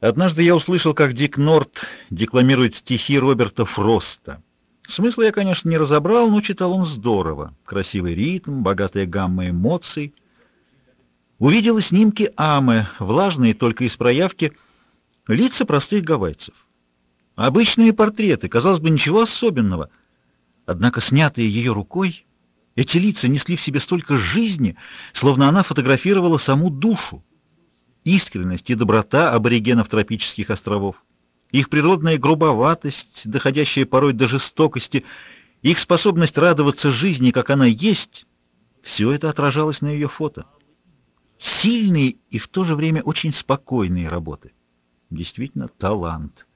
Однажды я услышал, как Дик Норт декламирует стихи Роберта Фроста. Смысла я, конечно, не разобрал, но читал он здорово. Красивый ритм, богатая гамма эмоций. Увидела снимки Амы, влажные только из проявки, лица простых гавайцев. Обычные портреты, казалось бы, ничего особенного. Однако снятые ее рукой, эти лица несли в себе столько жизни, словно она фотографировала саму душу искренность и доброта аборигенов тропических островов, их природная грубоватость, доходящая порой до жестокости, их способность радоваться жизни, как она есть, все это отражалось на ее фото. Сильные и в то же время очень спокойные работы. Действительно, талант.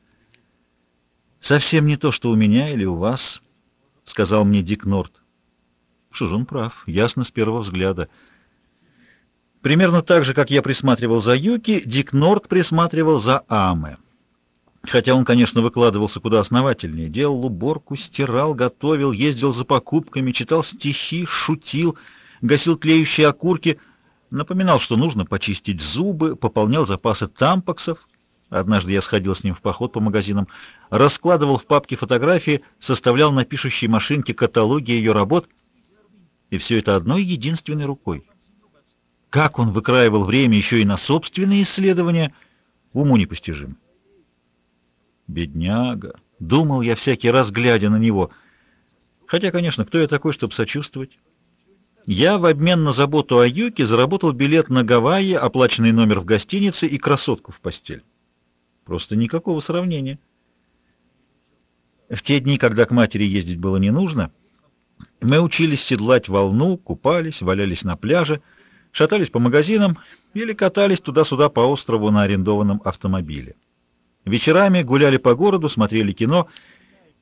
«Совсем не то, что у меня или у вас», — сказал мне Дик Норт. Что же он прав, ясно с первого взгляда — Примерно так же, как я присматривал за Юки, Дик Норт присматривал за Аме. Хотя он, конечно, выкладывался куда основательнее. Делал уборку, стирал, готовил, ездил за покупками, читал стихи, шутил, гасил тлеющие окурки, напоминал, что нужно почистить зубы, пополнял запасы тампоксов. Однажды я сходил с ним в поход по магазинам, раскладывал в папке фотографии, составлял на пишущей машинке каталоги ее работ, и все это одной единственной рукой. Как он выкраивал время еще и на собственные исследования, уму непостижим. Бедняга, думал я всякий раз, глядя на него. Хотя, конечно, кто я такой, чтобы сочувствовать? Я в обмен на заботу о Юке заработал билет на Гавайи, оплаченный номер в гостинице и красотку в постель. Просто никакого сравнения. В те дни, когда к матери ездить было не нужно, мы учились седлать волну, купались, валялись на пляже, шатались по магазинам или катались туда-сюда по острову на арендованном автомобиле. Вечерами гуляли по городу, смотрели кино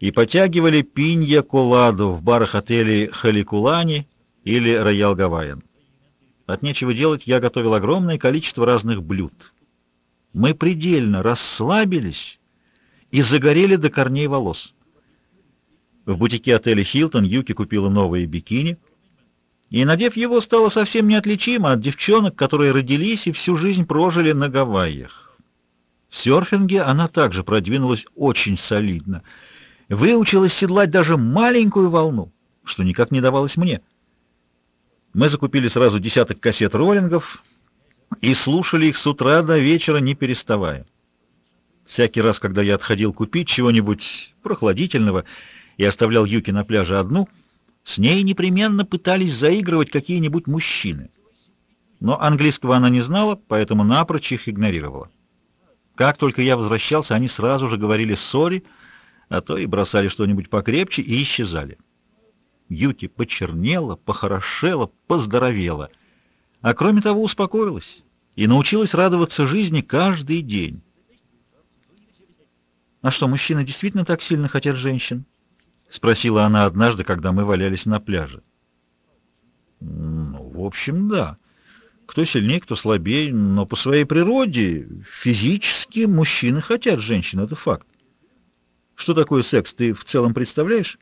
и потягивали пинья-коладу в барах отелей Халикулани или Роял Гавайен. От нечего делать я готовил огромное количество разных блюд. Мы предельно расслабились и загорели до корней волос. В бутике отеля «Хилтон» Юки купила новые бикини — и, надев его, стало совсем неотличимо от девчонок, которые родились и всю жизнь прожили на Гавайях. В серфинге она также продвинулась очень солидно. Выучилась седлать даже маленькую волну, что никак не давалось мне. Мы закупили сразу десяток кассет роллингов и слушали их с утра до вечера, не переставая. Всякий раз, когда я отходил купить чего-нибудь прохладительного и оставлял Юки на пляже одну — с ней непременно пытались заигрывать какие-нибудь мужчины. Но английского она не знала, поэтому напрочь их игнорировала. Как только я возвращался, они сразу же говорили «сори», а то и бросали что-нибудь покрепче и исчезали. Юки почернела, похорошела, поздоровела, а кроме того успокоилась и научилась радоваться жизни каждый день. А что, мужчины действительно так сильно хотят женщин? — спросила она однажды, когда мы валялись на пляже. «Ну, в общем, да. Кто сильнее, кто слабее, но по своей природе физически мужчины хотят женщин, это факт. Что такое секс, ты в целом представляешь?»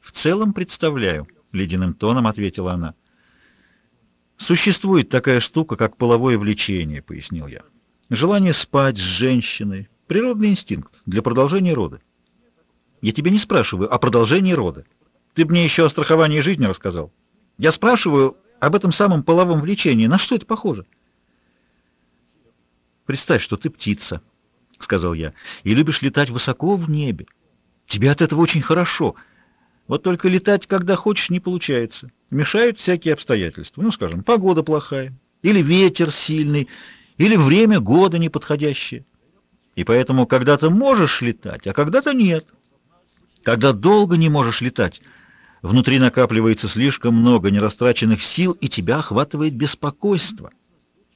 «В целом представляю», — ледяным тоном ответила она. «Существует такая штука, как половое влечение», — пояснил я. «Желание спать с женщиной, природный инстинкт для продолжения рода. Я тебя не спрашиваю о продолжении рода. Ты мне еще о страховании жизни рассказал. Я спрашиваю об этом самом половом влечении. На что это похоже? Представь, что ты птица, — сказал я, — и любишь летать высоко в небе. Тебе от этого очень хорошо. Вот только летать, когда хочешь, не получается. Мешают всякие обстоятельства. Ну, скажем, погода плохая, или ветер сильный, или время года неподходящее. И поэтому когда-то можешь летать, а когда-то нет. Когда долго не можешь летать, внутри накапливается слишком много нерастраченных сил, и тебя охватывает беспокойство.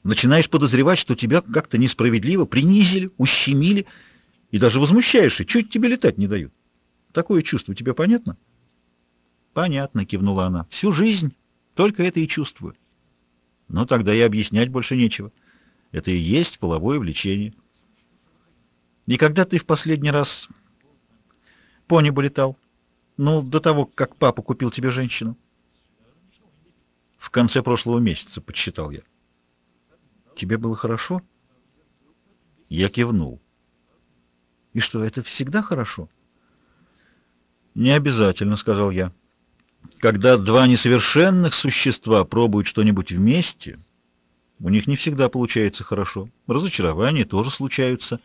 Начинаешь подозревать, что тебя как-то несправедливо принизили, ущемили, и даже возмущаешься, чуть тебе летать не дают. Такое чувство тебе понятно? Понятно, кивнула она. Всю жизнь только это и чувствую. Но тогда и объяснять больше нечего. Это и есть половое влечение. И когда ты в последний раз по небу летал. Ну, до того, как папа купил тебе женщину. В конце прошлого месяца, подсчитал я. Тебе было хорошо? Я кивнул. И что, это всегда хорошо? Не обязательно, сказал я. Когда два несовершенных существа пробуют что-нибудь вместе, у них не всегда получается хорошо. Разочарования тоже случаются.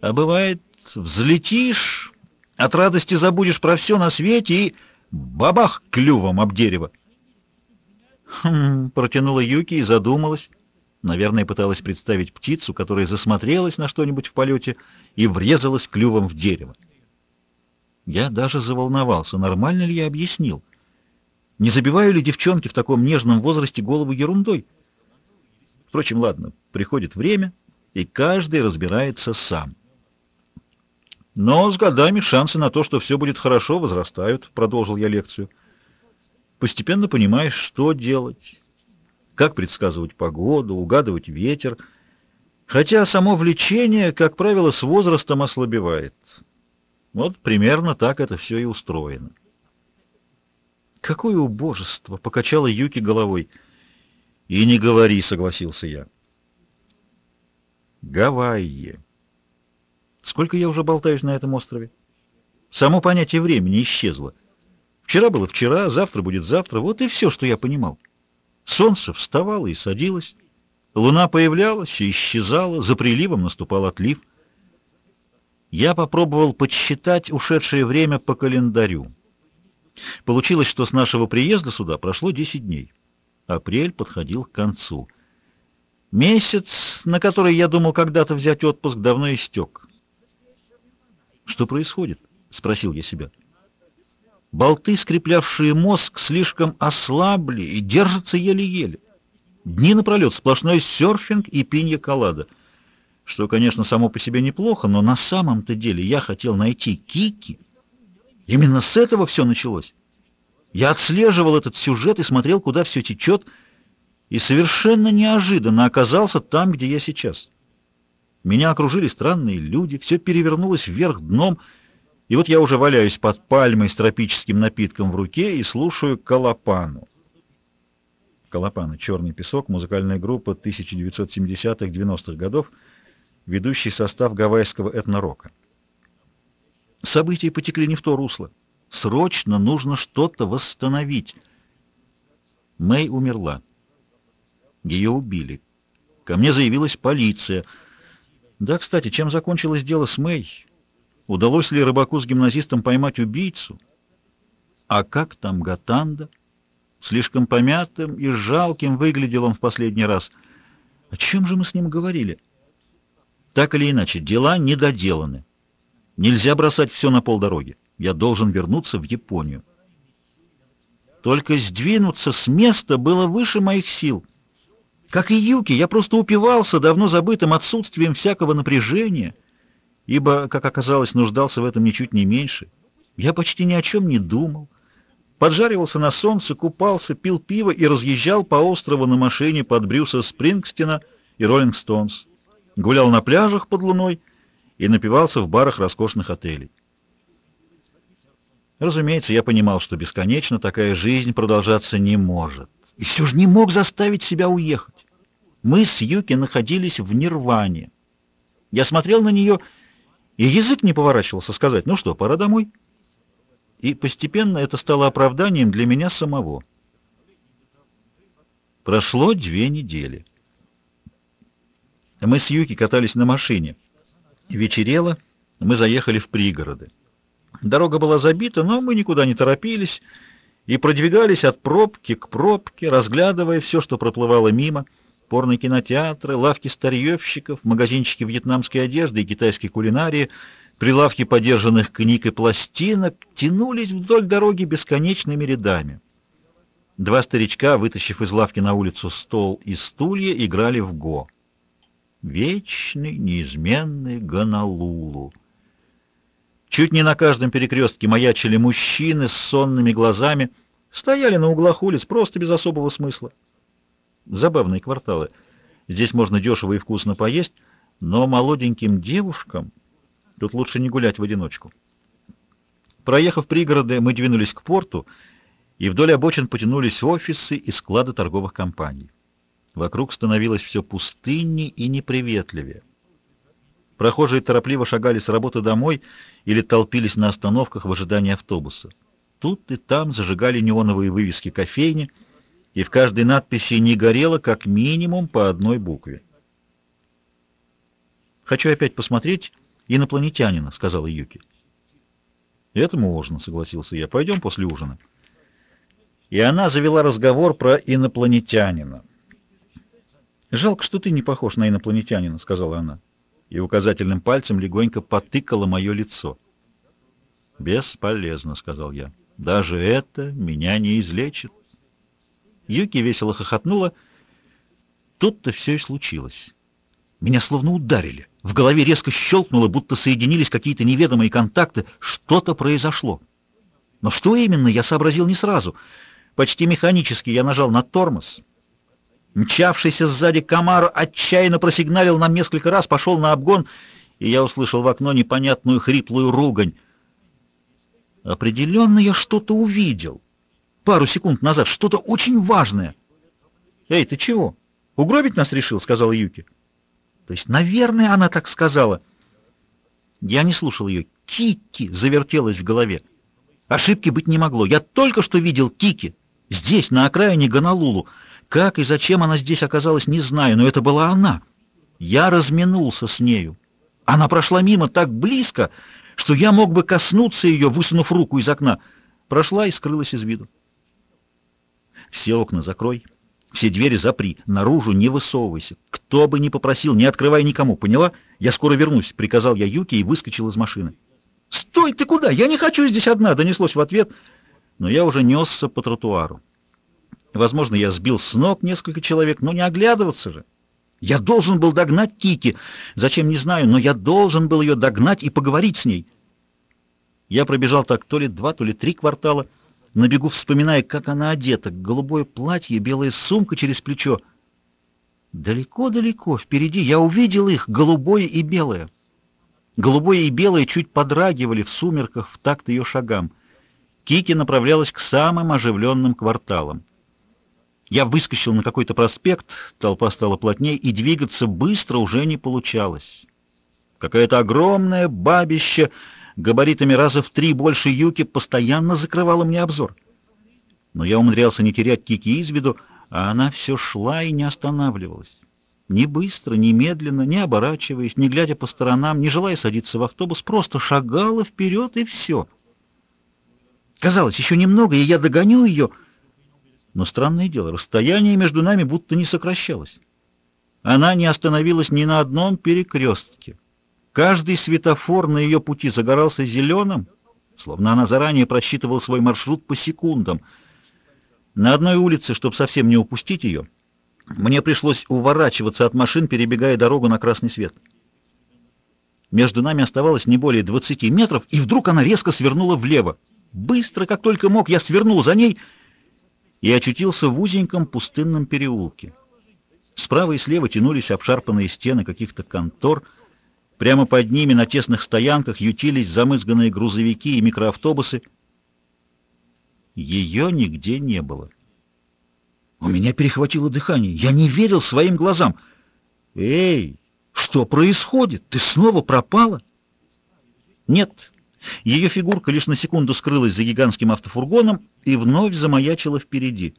А бывает, взлетишь, от радости забудешь про все на свете и бабах клювом об дерево. Хм, протянула Юки и задумалась. Наверное, пыталась представить птицу, которая засмотрелась на что-нибудь в полете и врезалась клювом в дерево. Я даже заволновался, нормально ли я объяснил. Не забиваю ли девчонки в таком нежном возрасте голову ерундой? Впрочем, ладно, приходит время, и каждый разбирается сам. Но с годами шансы на то, что все будет хорошо, возрастают, продолжил я лекцию. Постепенно понимаешь, что делать, как предсказывать погоду, угадывать ветер, хотя само влечение, как правило, с возрастом ослабевает. Вот примерно так это все и устроено. «Какое убожество!» — покачала Юки головой. «И не говори», — согласился я. Гавайи. Сколько я уже болтаюсь на этом острове? Само понятие времени исчезло. Вчера было вчера, завтра будет завтра. Вот и все, что я понимал. Солнце вставало и садилось. Луна появлялась и исчезала. За приливом наступал отлив. Я попробовал подсчитать ушедшее время по календарю. Получилось, что с нашего приезда сюда прошло 10 дней. Апрель подходил к концу. Месяц, на который я думал когда-то взять отпуск, давно истек. «Что происходит?» — спросил я себя. Болты, скреплявшие мозг, слишком ослабли и держатся еле-еле. Дни напролет сплошной серфинг и пинья-колада. Что, конечно, само по себе неплохо, но на самом-то деле я хотел найти Кики. Именно с этого все началось. Я отслеживал этот сюжет и смотрел, куда все течет, и совершенно неожиданно оказался там, где я сейчас. Меня окружили странные люди, все перевернулось вверх дном, и вот я уже валяюсь под пальмой с тропическим напитком в руке и слушаю Калапану. Калапана — черный песок, музыкальная группа 1970-90-х годов, ведущий состав гавайского этнорока. События потекли не в то русло. Срочно нужно что-то восстановить. Мэй умерла. Ее убили. Ко мне заявилась полиция — да, кстати, чем закончилось дело с Мэй? Удалось ли рыбаку с гимназистом поймать убийцу? А как там Гатанда? Слишком помятым и жалким выглядел он в последний раз. О чем же мы с ним говорили? Так или иначе, дела недоделаны. Нельзя бросать все на полдороги. Я должен вернуться в Японию. Только сдвинуться с места было выше моих сил — как и Юки, я просто упивался давно забытым отсутствием всякого напряжения, ибо, как оказалось, нуждался в этом ничуть не меньше. Я почти ни о чем не думал. Поджаривался на солнце, купался, пил пиво и разъезжал по острову на машине под Брюса Спрингстина и Роллинг Стоунс. Гулял на пляжах под луной и напивался в барах роскошных отелей. Разумеется, я понимал, что бесконечно такая жизнь продолжаться не может. И все же не мог заставить себя уехать. Мы с Юки находились в нирване. Я смотрел на нее, и язык не поворачивался сказать, ну что, пора домой. И постепенно это стало оправданием для меня самого. Прошло две недели. Мы с Юки катались на машине. Вечерело, мы заехали в пригороды. Дорога была забита, но мы никуда не торопились, и продвигались от пробки к пробке, разглядывая все, что проплывало мимо, порные кинотеатры, лавки старьевщиков, магазинчики вьетнамской одежды и китайской кулинарии, прилавки подержанных книг и пластинок тянулись вдоль дороги бесконечными рядами. Два старичка, вытащив из лавки на улицу стол и стулья, играли в го. Вечный, неизменный Гонолулу. Чуть не на каждом перекрестке маячили мужчины с сонными глазами, стояли на углах улиц просто без особого смысла. Забавные кварталы. Здесь можно дешево и вкусно поесть, но молоденьким девушкам тут лучше не гулять в одиночку. Проехав пригороды, мы двинулись к порту, и вдоль обочин потянулись офисы и склады торговых компаний. Вокруг становилось все пустыннее и неприветливее. Прохожие торопливо шагали с работы домой или толпились на остановках в ожидании автобуса. Тут и там зажигали неоновые вывески кофейни, и в каждой надписи не горело как минимум по одной букве. «Хочу опять посмотреть инопланетянина», — сказала Юки. «Это можно», — согласился я. «Пойдем после ужина». И она завела разговор про инопланетянина. «Жалко, что ты не похож на инопланетянина», — сказала она. И указательным пальцем легонько потыкала мое лицо. «Бесполезно», — сказал я. «Даже это меня не излечит». Юки весело хохотнула. Тут-то все и случилось. Меня словно ударили. В голове резко щелкнуло, будто соединились какие-то неведомые контакты. Что-то произошло. Но что именно, я сообразил не сразу. Почти механически я нажал на тормоз. Мчавшийся сзади комар отчаянно просигналил нам несколько раз, пошел на обгон, и я услышал в окно непонятную хриплую ругань. Определенно я что-то увидел. Пару секунд назад что-то очень важное. «Эй, ты чего? Угробить нас решил?» — сказал Юки. То есть, наверное, она так сказала. Я не слушал ее. Кики завертелась в голове. Ошибки быть не могло. Я только что видел Кики. Здесь, на окраине Гонолулу. Как и зачем она здесь оказалась, не знаю, но это была она. Я разминулся с нею. Она прошла мимо так близко, что я мог бы коснуться ее, высунув руку из окна. Прошла и скрылась из виду. «Все окна закрой, все двери запри, наружу не высовывайся. Кто бы ни попросил, не открывай никому, поняла? Я скоро вернусь», — приказал я Юке и выскочил из машины. «Стой, ты куда? Я не хочу здесь одна!» — донеслось в ответ — но я уже несся по тротуару. Возможно, я сбил с ног несколько человек, но не оглядываться же. Я должен был догнать Кики. Зачем, не знаю, но я должен был ее догнать и поговорить с ней. Я пробежал так то ли два, то ли три квартала, на бегу вспоминая, как она одета. Голубое платье, белая сумка через плечо. Далеко-далеко впереди я увидел их, голубое и белое. Голубое и белое чуть подрагивали в сумерках в такт ее шагам. Кики направлялась к самым оживленным кварталам. Я выскочил на какой-то проспект, толпа стала плотнее, и двигаться быстро уже не получалось. Какая-то огромная бабища, габаритами раза в три больше юки, постоянно закрывала мне обзор. Но я умудрялся не терять Кики из виду, а она все шла и не останавливалась. Ни быстро, ни медленно, не оборачиваясь, не глядя по сторонам, не желая садиться в автобус, просто шагала вперед и все — Казалось, еще немного, и я догоню ее. Но странное дело, расстояние между нами будто не сокращалось. Она не остановилась ни на одном перекрестке. Каждый светофор на ее пути загорался зеленым, словно она заранее просчитывала свой маршрут по секундам. На одной улице, чтобы совсем не упустить ее, мне пришлось уворачиваться от машин, перебегая дорогу на красный свет. Между нами оставалось не более 20 метров, и вдруг она резко свернула влево. Быстро, как только мог, я свернул за ней и очутился в узеньком пустынном переулке. Справа и слева тянулись обшарпанные стены каких-то контор. Прямо под ними на тесных стоянках ютились замызганные грузовики и микроавтобусы. Ее нигде не было. У меня перехватило дыхание. Я не верил своим глазам. «Эй, что происходит? Ты снова пропала?» «Нет, ее фигурка лишь на секунду скрылась за гигантским автофургоном и вновь замаячила впереди.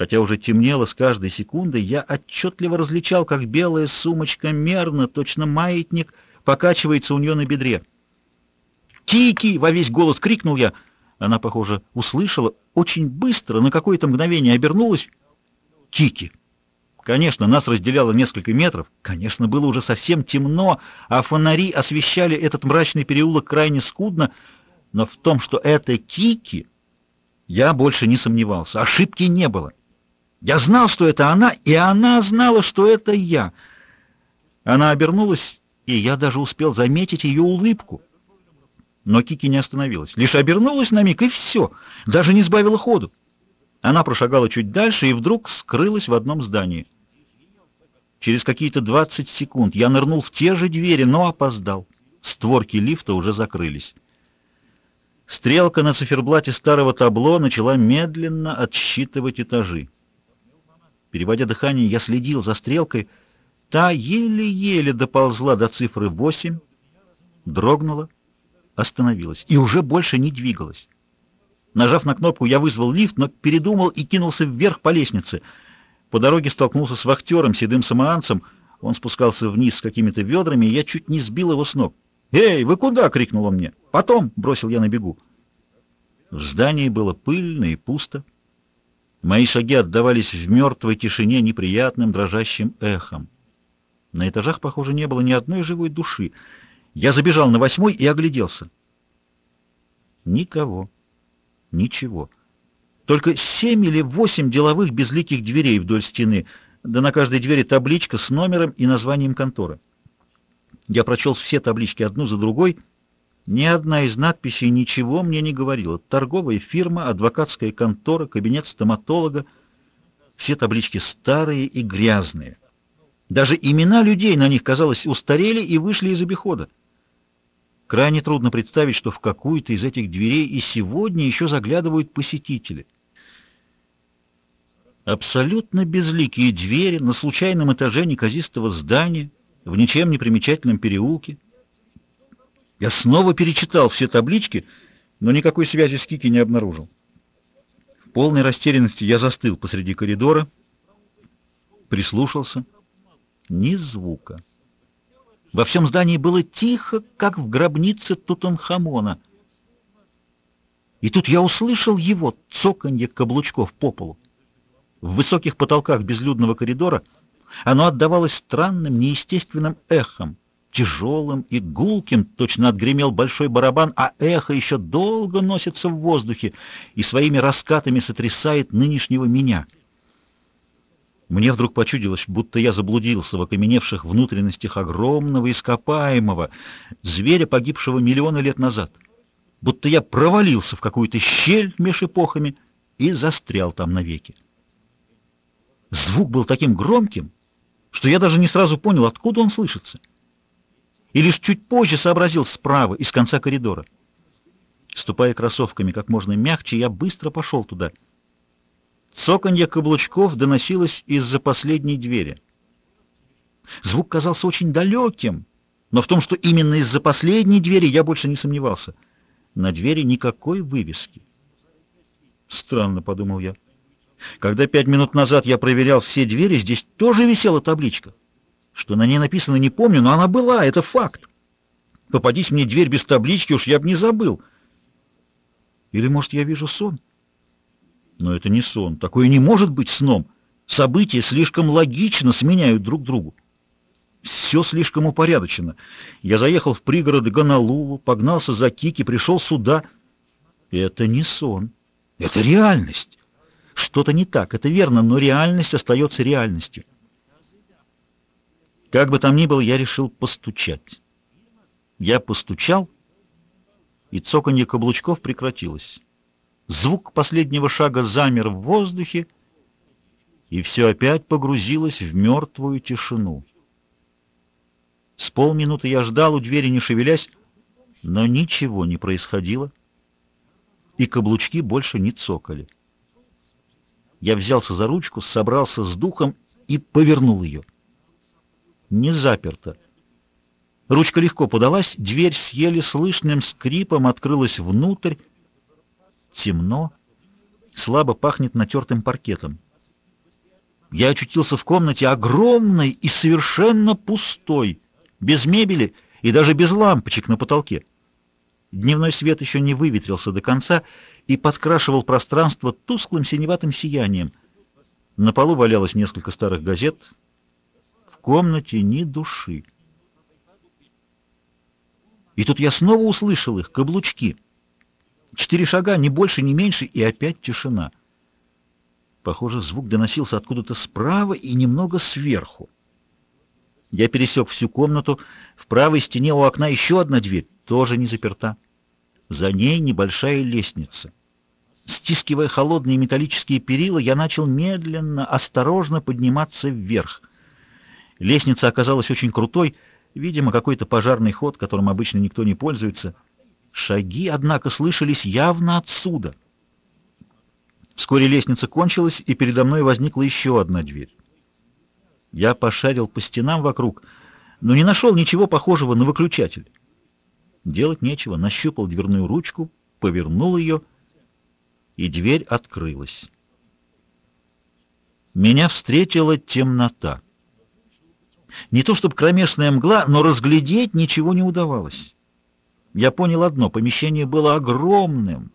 Хотя уже темнело с каждой секундой, я отчетливо различал, как белая сумочка мерно, точно маятник, покачивается у нее на бедре. «Кики!» — во весь голос крикнул я. Она, похоже, услышала, очень быстро, на какое-то мгновение обернулась. «Кики!» Конечно, нас разделяло несколько метров, конечно, было уже совсем темно, а фонари освещали этот мрачный переулок крайне скудно, но в том, что это Кики, я больше не сомневался, ошибки не было. Я знал, что это она, и она знала, что это я. Она обернулась, и я даже успел заметить ее улыбку. Но Кики не остановилась, лишь обернулась на миг, и все, даже не сбавила ходу. Она прошагала чуть дальше и вдруг скрылась в одном здании. Через какие-то 20 секунд я нырнул в те же двери, но опоздал. Створки лифта уже закрылись. Стрелка на циферблате старого табло начала медленно отсчитывать этажи. Переводя дыхание, я следил за стрелкой. Та еле-еле доползла до цифры 8, дрогнула, остановилась и уже больше не двигалась. Нажав на кнопку, я вызвал лифт, но передумал и кинулся вверх по лестнице. По дороге столкнулся с вахтером, седым самоанцем. Он спускался вниз с какими-то ведрами, и я чуть не сбил его с ног. «Эй, вы куда?» — крикнул он мне. «Потом!» — бросил я на бегу. В здании было пыльно и пусто. Мои шаги отдавались в мертвой тишине неприятным дрожащим эхом. На этажах, похоже, не было ни одной живой души. Я забежал на восьмой и огляделся. Никого. Ничего. Только семь или восемь деловых безликих дверей вдоль стены, да на каждой двери табличка с номером и названием конторы. Я прочел все таблички одну за другой. Ни одна из надписей ничего мне не говорила. Торговая фирма, адвокатская контора, кабинет стоматолога. Все таблички старые и грязные. Даже имена людей на них, казалось, устарели и вышли из обихода. Крайне трудно представить, что в какую-то из этих дверей и сегодня еще заглядывают посетители. Абсолютно безликие двери на случайном этаже неказистого здания, в ничем не примечательном переулке. Я снова перечитал все таблички, но никакой связи с Кики не обнаружил. В полной растерянности я застыл посреди коридора, прислушался. Ни звука. Во всем здании было тихо, как в гробнице Тутанхамона. И тут я услышал его цоканье каблучков по полу. В высоких потолках безлюдного коридора оно отдавалось странным, неестественным эхом, тяжелым и гулким, точно отгремел большой барабан, а эхо еще долго носится в воздухе и своими раскатами сотрясает нынешнего меня — мне вдруг почудилось, будто я заблудился в окаменевших внутренностях огромного ископаемого, зверя, погибшего миллионы лет назад. Будто я провалился в какую-то щель меж эпохами и застрял там навеки. Звук был таким громким, что я даже не сразу понял, откуда он слышится. И лишь чуть позже сообразил справа, из конца коридора. Ступая кроссовками как можно мягче, я быстро пошел туда — Цоканье каблучков доносилось из-за последней двери. Звук казался очень далеким, но в том, что именно из-за последней двери, я больше не сомневался. На двери никакой вывески. Странно, — подумал я. Когда пять минут назад я проверял все двери, здесь тоже висела табличка. Что на ней написано, не помню, но она была, это факт. Попадись мне дверь без таблички, уж я бы не забыл. Или, может, я вижу сон? — но это не сон. Такое не может быть сном. События слишком логично сменяют друг другу. Все слишком упорядочено. Я заехал в пригороды Гонолулу, погнался за Кики, пришел сюда. Это не сон. Это реальность. Что-то не так, это верно, но реальность остается реальностью. Как бы там ни было, я решил постучать. Я постучал, и цоканье каблучков прекратилось. Звук последнего шага замер в воздухе, и все опять погрузилось в мертвую тишину. С полминуты я ждал у двери, не шевелясь, но ничего не происходило, и каблучки больше не цокали. Я взялся за ручку, собрался с духом и повернул ее. Не заперто. Ручка легко подалась, дверь с еле слышным скрипом открылась внутрь, темно, слабо пахнет натертым паркетом. Я очутился в комнате огромной и совершенно пустой, без мебели и даже без лампочек на потолке. Дневной свет еще не выветрился до конца и подкрашивал пространство тусклым синеватым сиянием. На полу валялось несколько старых газет. Комнате ни души. И тут я снова услышал их, каблучки — Четыре шага, ни больше, ни меньше, и опять тишина. Похоже, звук доносился откуда-то справа и немного сверху. Я пересек всю комнату. В правой стене у окна еще одна дверь, тоже не заперта. За ней небольшая лестница. Стискивая холодные металлические перила, я начал медленно, осторожно подниматься вверх. Лестница оказалась очень крутой, видимо, какой-то пожарный ход, которым обычно никто не пользуется — Шаги, однако, слышались явно отсюда. Вскоре лестница кончилась, и передо мной возникла еще одна дверь. Я пошарил по стенам вокруг, но не нашел ничего похожего на выключатель. Делать нечего, нащупал дверную ручку, повернул ее, и дверь открылась. Меня встретила темнота. Не то чтобы кромешная мгла, но разглядеть ничего не удавалось. Я понял одно — помещение было огромным.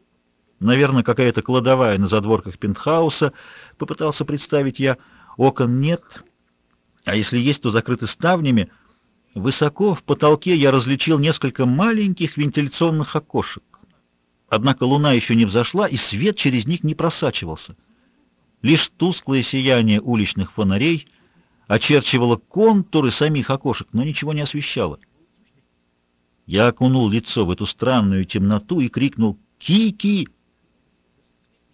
Наверное, какая-то кладовая на задворках пентхауса. Попытался представить я. Окон нет, а если есть, то закрыты ставнями. Высоко в потолке я различил несколько маленьких вентиляционных окошек. Однако луна еще не взошла, и свет через них не просачивался. Лишь тусклое сияние уличных фонарей очерчивало контуры самих окошек, но ничего не освещало. Я окунул лицо в эту странную темноту и крикнул «Ки-ки!».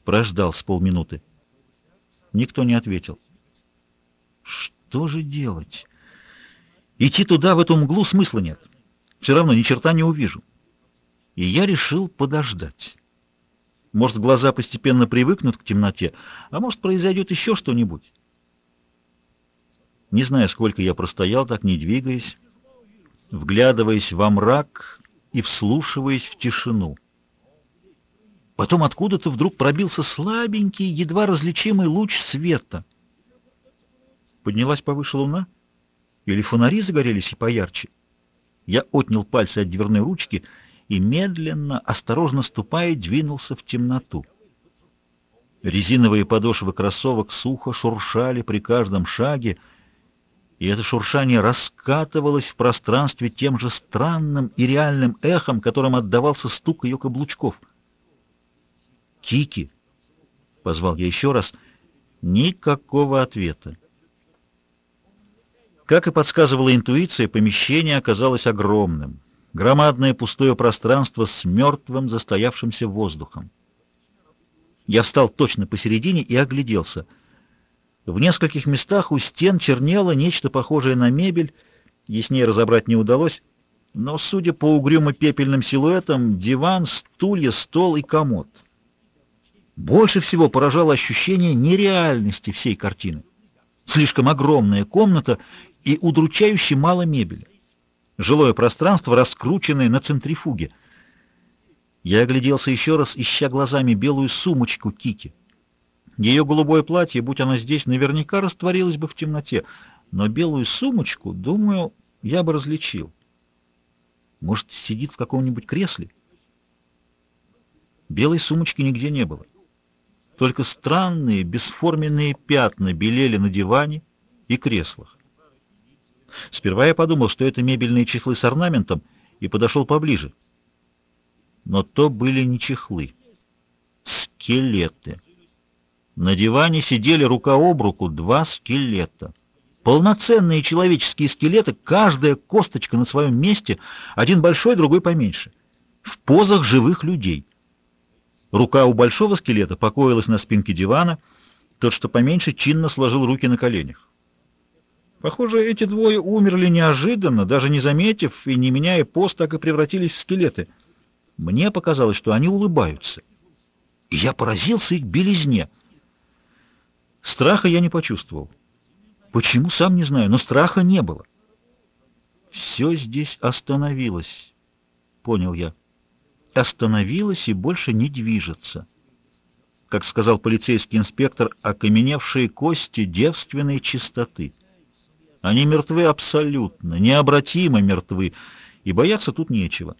Прождал с полминуты. Никто не ответил. Что же делать? Идти туда, в эту мглу, смысла нет. Все равно ни черта не увижу. И я решил подождать. Может, глаза постепенно привыкнут к темноте, а может, произойдет еще что-нибудь. Не знаю, сколько я простоял так, не двигаясь, вглядываясь во мрак и вслушиваясь в тишину. Потом откуда-то вдруг пробился слабенький, едва различимый луч света. Поднялась повыше луна? Или фонари загорелись и поярче? Я отнял пальцы от дверной ручки и медленно, осторожно ступая, двинулся в темноту. Резиновые подошвы кроссовок сухо шуршали при каждом шаге, и это шуршание раскатывалось в пространстве тем же странным и реальным эхом, которым отдавался стук ее каблучков. «Кики!» — позвал я еще раз. Никакого ответа. Как и подсказывала интуиция, помещение оказалось огромным громадное пустое пространство с мертвым застоявшимся воздухом. Я встал точно посередине и огляделся. В нескольких местах у стен чернело нечто похожее на мебель, яснее разобрать не удалось, но, судя по угрюмо-пепельным силуэтам, диван, стулья, стол и комод. Больше всего поражало ощущение нереальности всей картины. Слишком огромная комната и удручающе мало мебели. Жилое пространство, раскрученное на центрифуге. Я огляделся еще раз, ища глазами белую сумочку Кики. Ее голубое платье, будь оно здесь, наверняка растворилось бы в темноте, но белую сумочку, думаю, я бы различил. Может, сидит в каком-нибудь кресле? Белой сумочки нигде не было. Только странные, бесформенные пятна белели на диване и креслах. Сперва я подумал, что это мебельные чехлы с орнаментом, и подошел поближе. Но то были не чехлы. Скелеты. На диване сидели рука об руку два скелета. Полноценные человеческие скелеты, каждая косточка на своем месте, один большой, другой поменьше. В позах живых людей. Рука у большого скелета покоилась на спинке дивана, тот, что поменьше, чинно сложил руки на коленях. Похоже, эти двое умерли неожиданно, даже не заметив и не меняя пост, так и превратились в скелеты. Мне показалось, что они улыбаются. И я поразился их белизне. Страха я не почувствовал. Почему, сам не знаю, но страха не было. Все здесь остановилось, понял я. Остановилось и больше не движется. Как сказал полицейский инспектор, окаменевшие кости девственной чистоты. Они мертвы абсолютно, необратимо мертвы, и бояться тут нечего.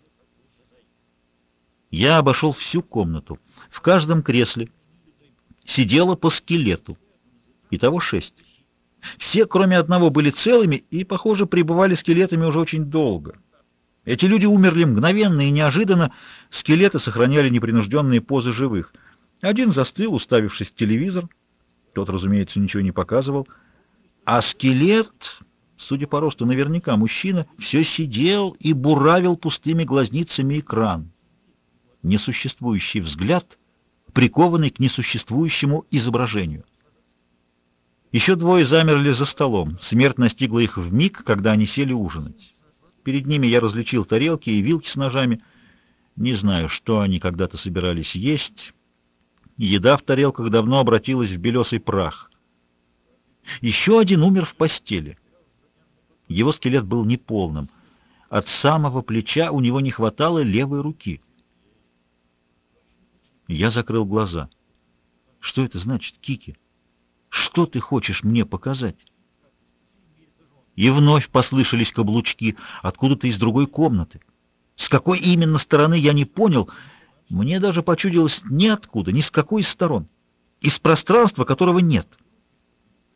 Я обошел всю комнату. В каждом кресле сидело по скелету. Итого шесть. Все, кроме одного, были целыми и, похоже, пребывали скелетами уже очень долго. Эти люди умерли мгновенно и неожиданно, скелеты сохраняли непринужденные позы живых. Один застыл, уставившись в телевизор. Тот, разумеется, ничего не показывал. А скелет, судя по росту, наверняка мужчина, все сидел и буравил пустыми глазницами экран. Несуществующий взгляд, прикованный к несуществующему изображению. Еще двое замерли за столом. Смерть настигла их в миг, когда они сели ужинать. Перед ними я различил тарелки и вилки с ножами. Не знаю, что они когда-то собирались есть. Еда в тарелках давно обратилась в белесый прах. Еще один умер в постели. Его скелет был неполным. От самого плеча у него не хватало левой руки. Я закрыл глаза. Что это значит, Кики? Что ты хочешь мне показать? И вновь послышались каблучки откуда-то из другой комнаты. С какой именно стороны, я не понял. Мне даже почудилось ниоткуда, ни с какой из сторон. Из пространства, которого нет.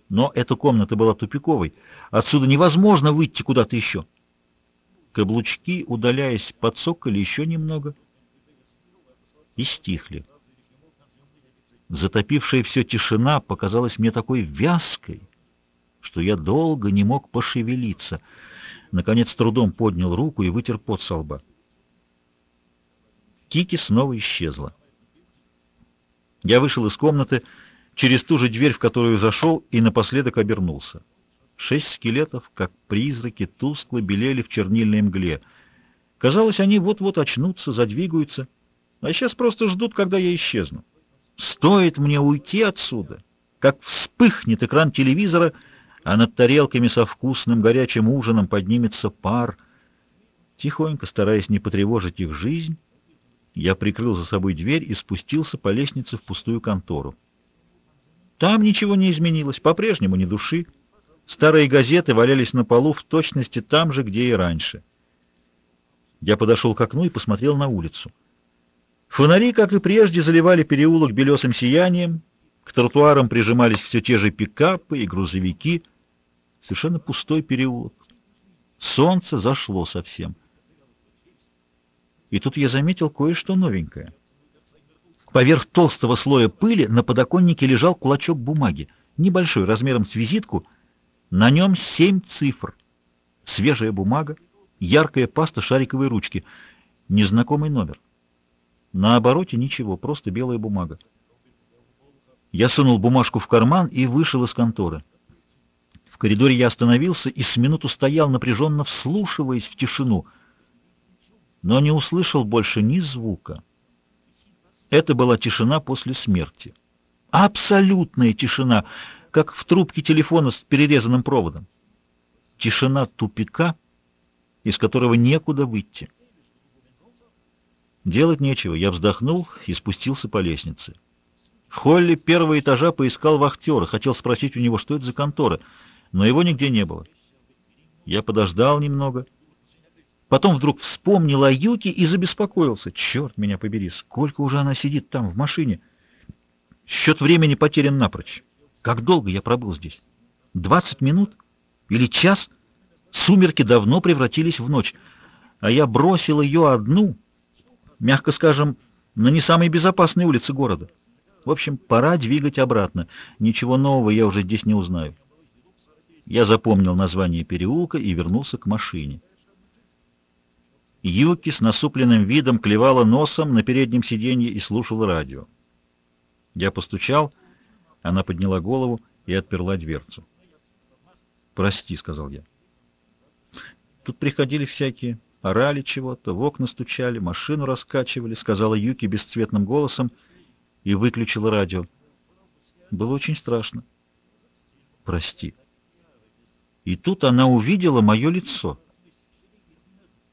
Но эта комната была тупиковой. Отсюда невозможно выйти куда-то еще. Каблучки, удаляясь, подсокали еще немного и стихли. Затопившая все тишина показалась мне такой вязкой, что я долго не мог пошевелиться. Наконец, трудом поднял руку и вытер пот со лба. Кики снова исчезла. Я вышел из комнаты через ту же дверь, в которую зашел, и напоследок обернулся. Шесть скелетов, как призраки, тускло белели в чернильной мгле. Казалось, они вот-вот очнутся, задвигаются, а сейчас просто ждут, когда я исчезну. Стоит мне уйти отсюда, как вспыхнет экран телевизора, а над тарелками со вкусным горячим ужином поднимется пар. Тихонько, стараясь не потревожить их жизнь, я прикрыл за собой дверь и спустился по лестнице в пустую контору. Там ничего не изменилось, по-прежнему ни души. Старые газеты валялись на полу в точности там же, где и раньше. Я подошел к окну и посмотрел на улицу. Фонари, как и прежде, заливали переулок белесым сиянием, к тротуарам прижимались все те же пикапы и грузовики. Совершенно пустой переулок. Солнце зашло совсем. И тут я заметил кое-что новенькое. Поверх толстого слоя пыли на подоконнике лежал кулачок бумаги, небольшой, размером с визитку, на нем семь цифр. Свежая бумага, яркая паста шариковой ручки, незнакомый номер. На обороте ничего, просто белая бумага. Я сунул бумажку в карман и вышел из конторы. В коридоре я остановился и с минуту стоял, напряженно вслушиваясь в тишину, но не услышал больше ни звука. Это была тишина после смерти. Абсолютная тишина — как в трубке телефона с перерезанным проводом. Тишина тупика, из которого некуда выйти. Делать нечего. Я вздохнул и спустился по лестнице. В холле первого этажа поискал вахтера, хотел спросить у него, что это за контора, но его нигде не было. Я подождал немного. Потом вдруг вспомнил о Юке и забеспокоился. Черт меня побери, сколько уже она сидит там, в машине. Счет времени потерян напрочь. Как долго я пробыл здесь? Двадцать минут? Или час? Сумерки давно превратились в ночь, а я бросил ее одну, мягко скажем, на не самой безопасной улице города. В общем, пора двигать обратно. Ничего нового я уже здесь не узнаю. Я запомнил название переулка и вернулся к машине. Юки с насупленным видом клевала носом на переднем сиденье и слушала радио. Я постучал — она подняла голову и отперла дверцу. «Прости», — сказал я. «Тут приходили всякие, орали чего-то, в окна стучали, машину раскачивали», — сказала Юки бесцветным голосом и выключила радио. Было очень страшно. «Прости». И тут она увидела мое лицо.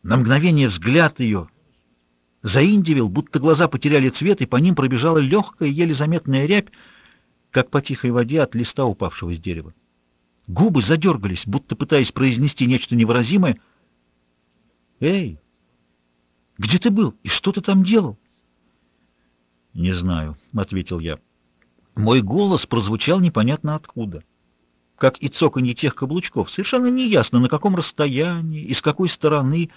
На мгновение взгляд ее заиндивил, будто глаза потеряли цвет, и по ним пробежала легкая, еле заметная рябь, как по тихой воде от листа, упавшего с дерева. Губы задергались, будто пытаясь произнести нечто невыразимое. «Эй, где ты был и что ты там делал?» «Не знаю», — ответил я. Мой голос прозвучал непонятно откуда. Как и цоканье тех каблучков. Совершенно неясно, на каком расстоянии и с какой стороны.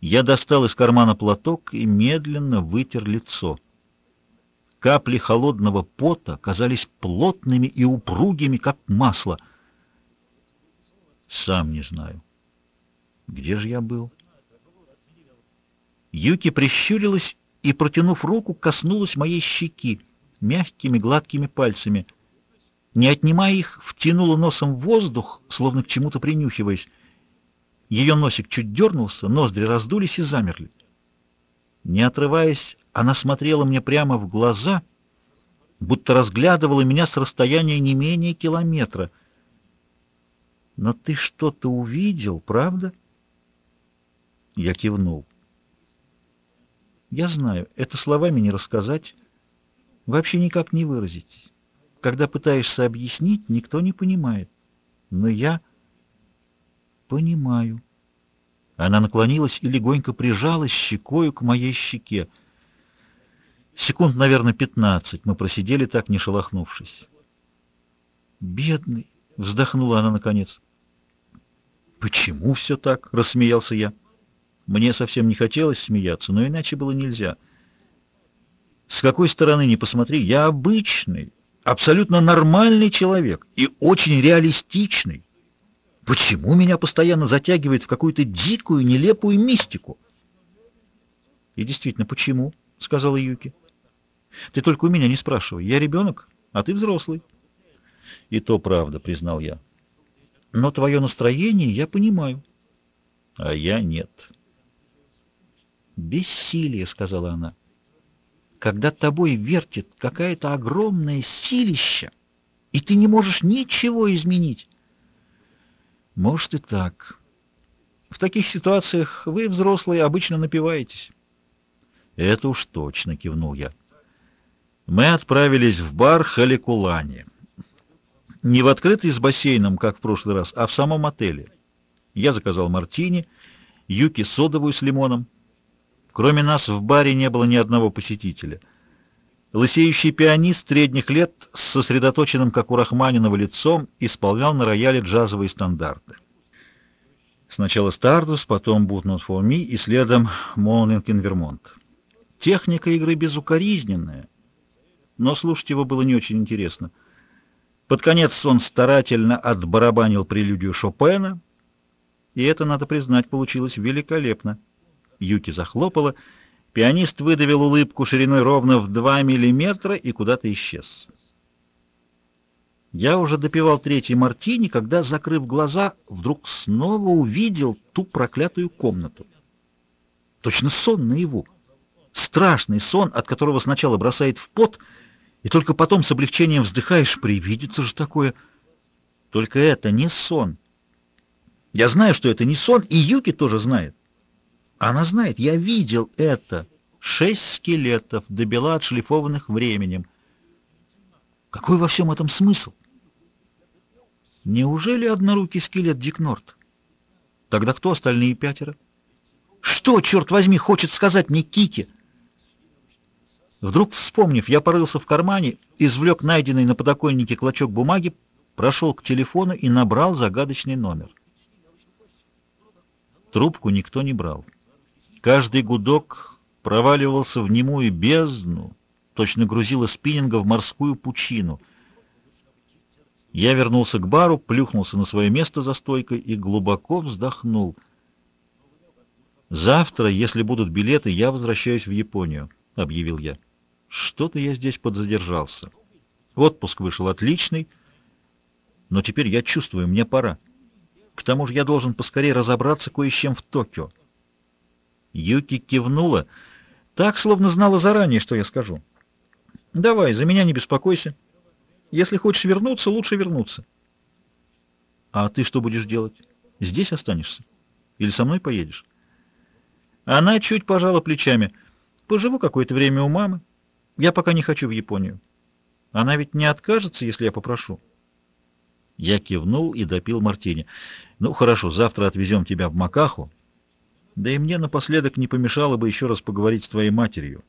Я достал из кармана платок и медленно вытер лицо. Капли холодного пота казались плотными и упругими, как масло. Сам не знаю. Где же я был? Юки прищурилась и, протянув руку, коснулась моей щеки мягкими гладкими пальцами. Не отнимая их, втянула носом воздух, словно к чему-то принюхиваясь. Ее носик чуть дернулся, ноздри раздулись и замерли. Не отрываясь, она смотрела мне прямо в глаза, будто разглядывала меня с расстояния не менее километра. «Но ты что-то увидел, правда?» Я кивнул. «Я знаю, это словами не рассказать, вообще никак не выразить. Когда пытаешься объяснить, никто не понимает. Но я понимаю». Она наклонилась и легонько прижалась щекою к моей щеке. Секунд, наверное, пятнадцать мы просидели так, не шелохнувшись. «Бедный!» — вздохнула она наконец. «Почему все так?» — рассмеялся я. Мне совсем не хотелось смеяться, но иначе было нельзя. С какой стороны ни посмотри, я обычный, абсолютно нормальный человек и очень реалистичный. Почему меня постоянно затягивает в какую-то дикую, нелепую мистику? И действительно, почему? — сказала Юки. Ты только у меня не спрашивай. Я ребенок, а ты взрослый. И то правда, признал я. Но твое настроение я понимаю. А я нет. Бессилие, сказала она. Когда тобой вертит какая-то огромная силища, и ты не можешь ничего изменить. Может и так. В таких ситуациях вы, взрослые, обычно напиваетесь. Это уж точно, кивнул я. Мы отправились в бар Халикулани. Не в открытый с бассейном, как в прошлый раз, а в самом отеле. Я заказал мартини, юки содовую с лимоном. Кроме нас в баре не было ни одного посетителя. Лысеющий пианист средних лет с сосредоточенным, как у Рахманинова, лицом исполнял на рояле джазовые стандарты. Сначала Stardust, потом But Not For Me и следом Morning in Vermont. Техника игры безукоризненная, но слушать его было не очень интересно. Под конец он старательно отбарабанил прелюдию Шопена, и это, надо признать, получилось великолепно. Юки захлопала, Пианист выдавил улыбку шириной ровно в 2 миллиметра и куда-то исчез. Я уже допивал третий мартини, когда, закрыв глаза, вдруг снова увидел ту проклятую комнату. Точно сон наяву. Страшный сон, от которого сначала бросает в пот, и только потом с облегчением вздыхаешь, привидится же такое. Только это не сон. Я знаю, что это не сон, и Юки тоже знает. Она знает, я видел это. Шесть скелетов, до бела отшлифованных временем. Какой во всем этом смысл? Неужели однорукий скелет Дик Норт? Тогда кто остальные пятеро? Что, черт возьми, хочет сказать мне Кики? Вдруг, вспомнив, я порылся в кармане, извлек найденный на подоконнике клочок бумаги, прошел к телефону и набрал загадочный номер. Трубку никто не брал. Каждый гудок проваливался в немую бездну, точно грузила спиннинга в морскую пучину. Я вернулся к бару, плюхнулся на свое место за стойкой и глубоко вздохнул. «Завтра, если будут билеты, я возвращаюсь в Японию», — объявил я. «Что-то я здесь подзадержался. Отпуск вышел отличный, но теперь я чувствую, мне пора. К тому же я должен поскорее разобраться кое с чем в Токио». Юки кивнула, так, словно знала заранее, что я скажу. «Давай, за меня не беспокойся. Если хочешь вернуться, лучше вернуться». «А ты что будешь делать? Здесь останешься? Или со мной поедешь?» Она чуть пожала плечами. «Поживу какое-то время у мамы. Я пока не хочу в Японию. Она ведь не откажется, если я попрошу». Я кивнул и допил мартини. «Ну, хорошо, завтра отвезем тебя в Макаху. Да и мне напоследок не помешало бы еще раз поговорить с твоей матерью.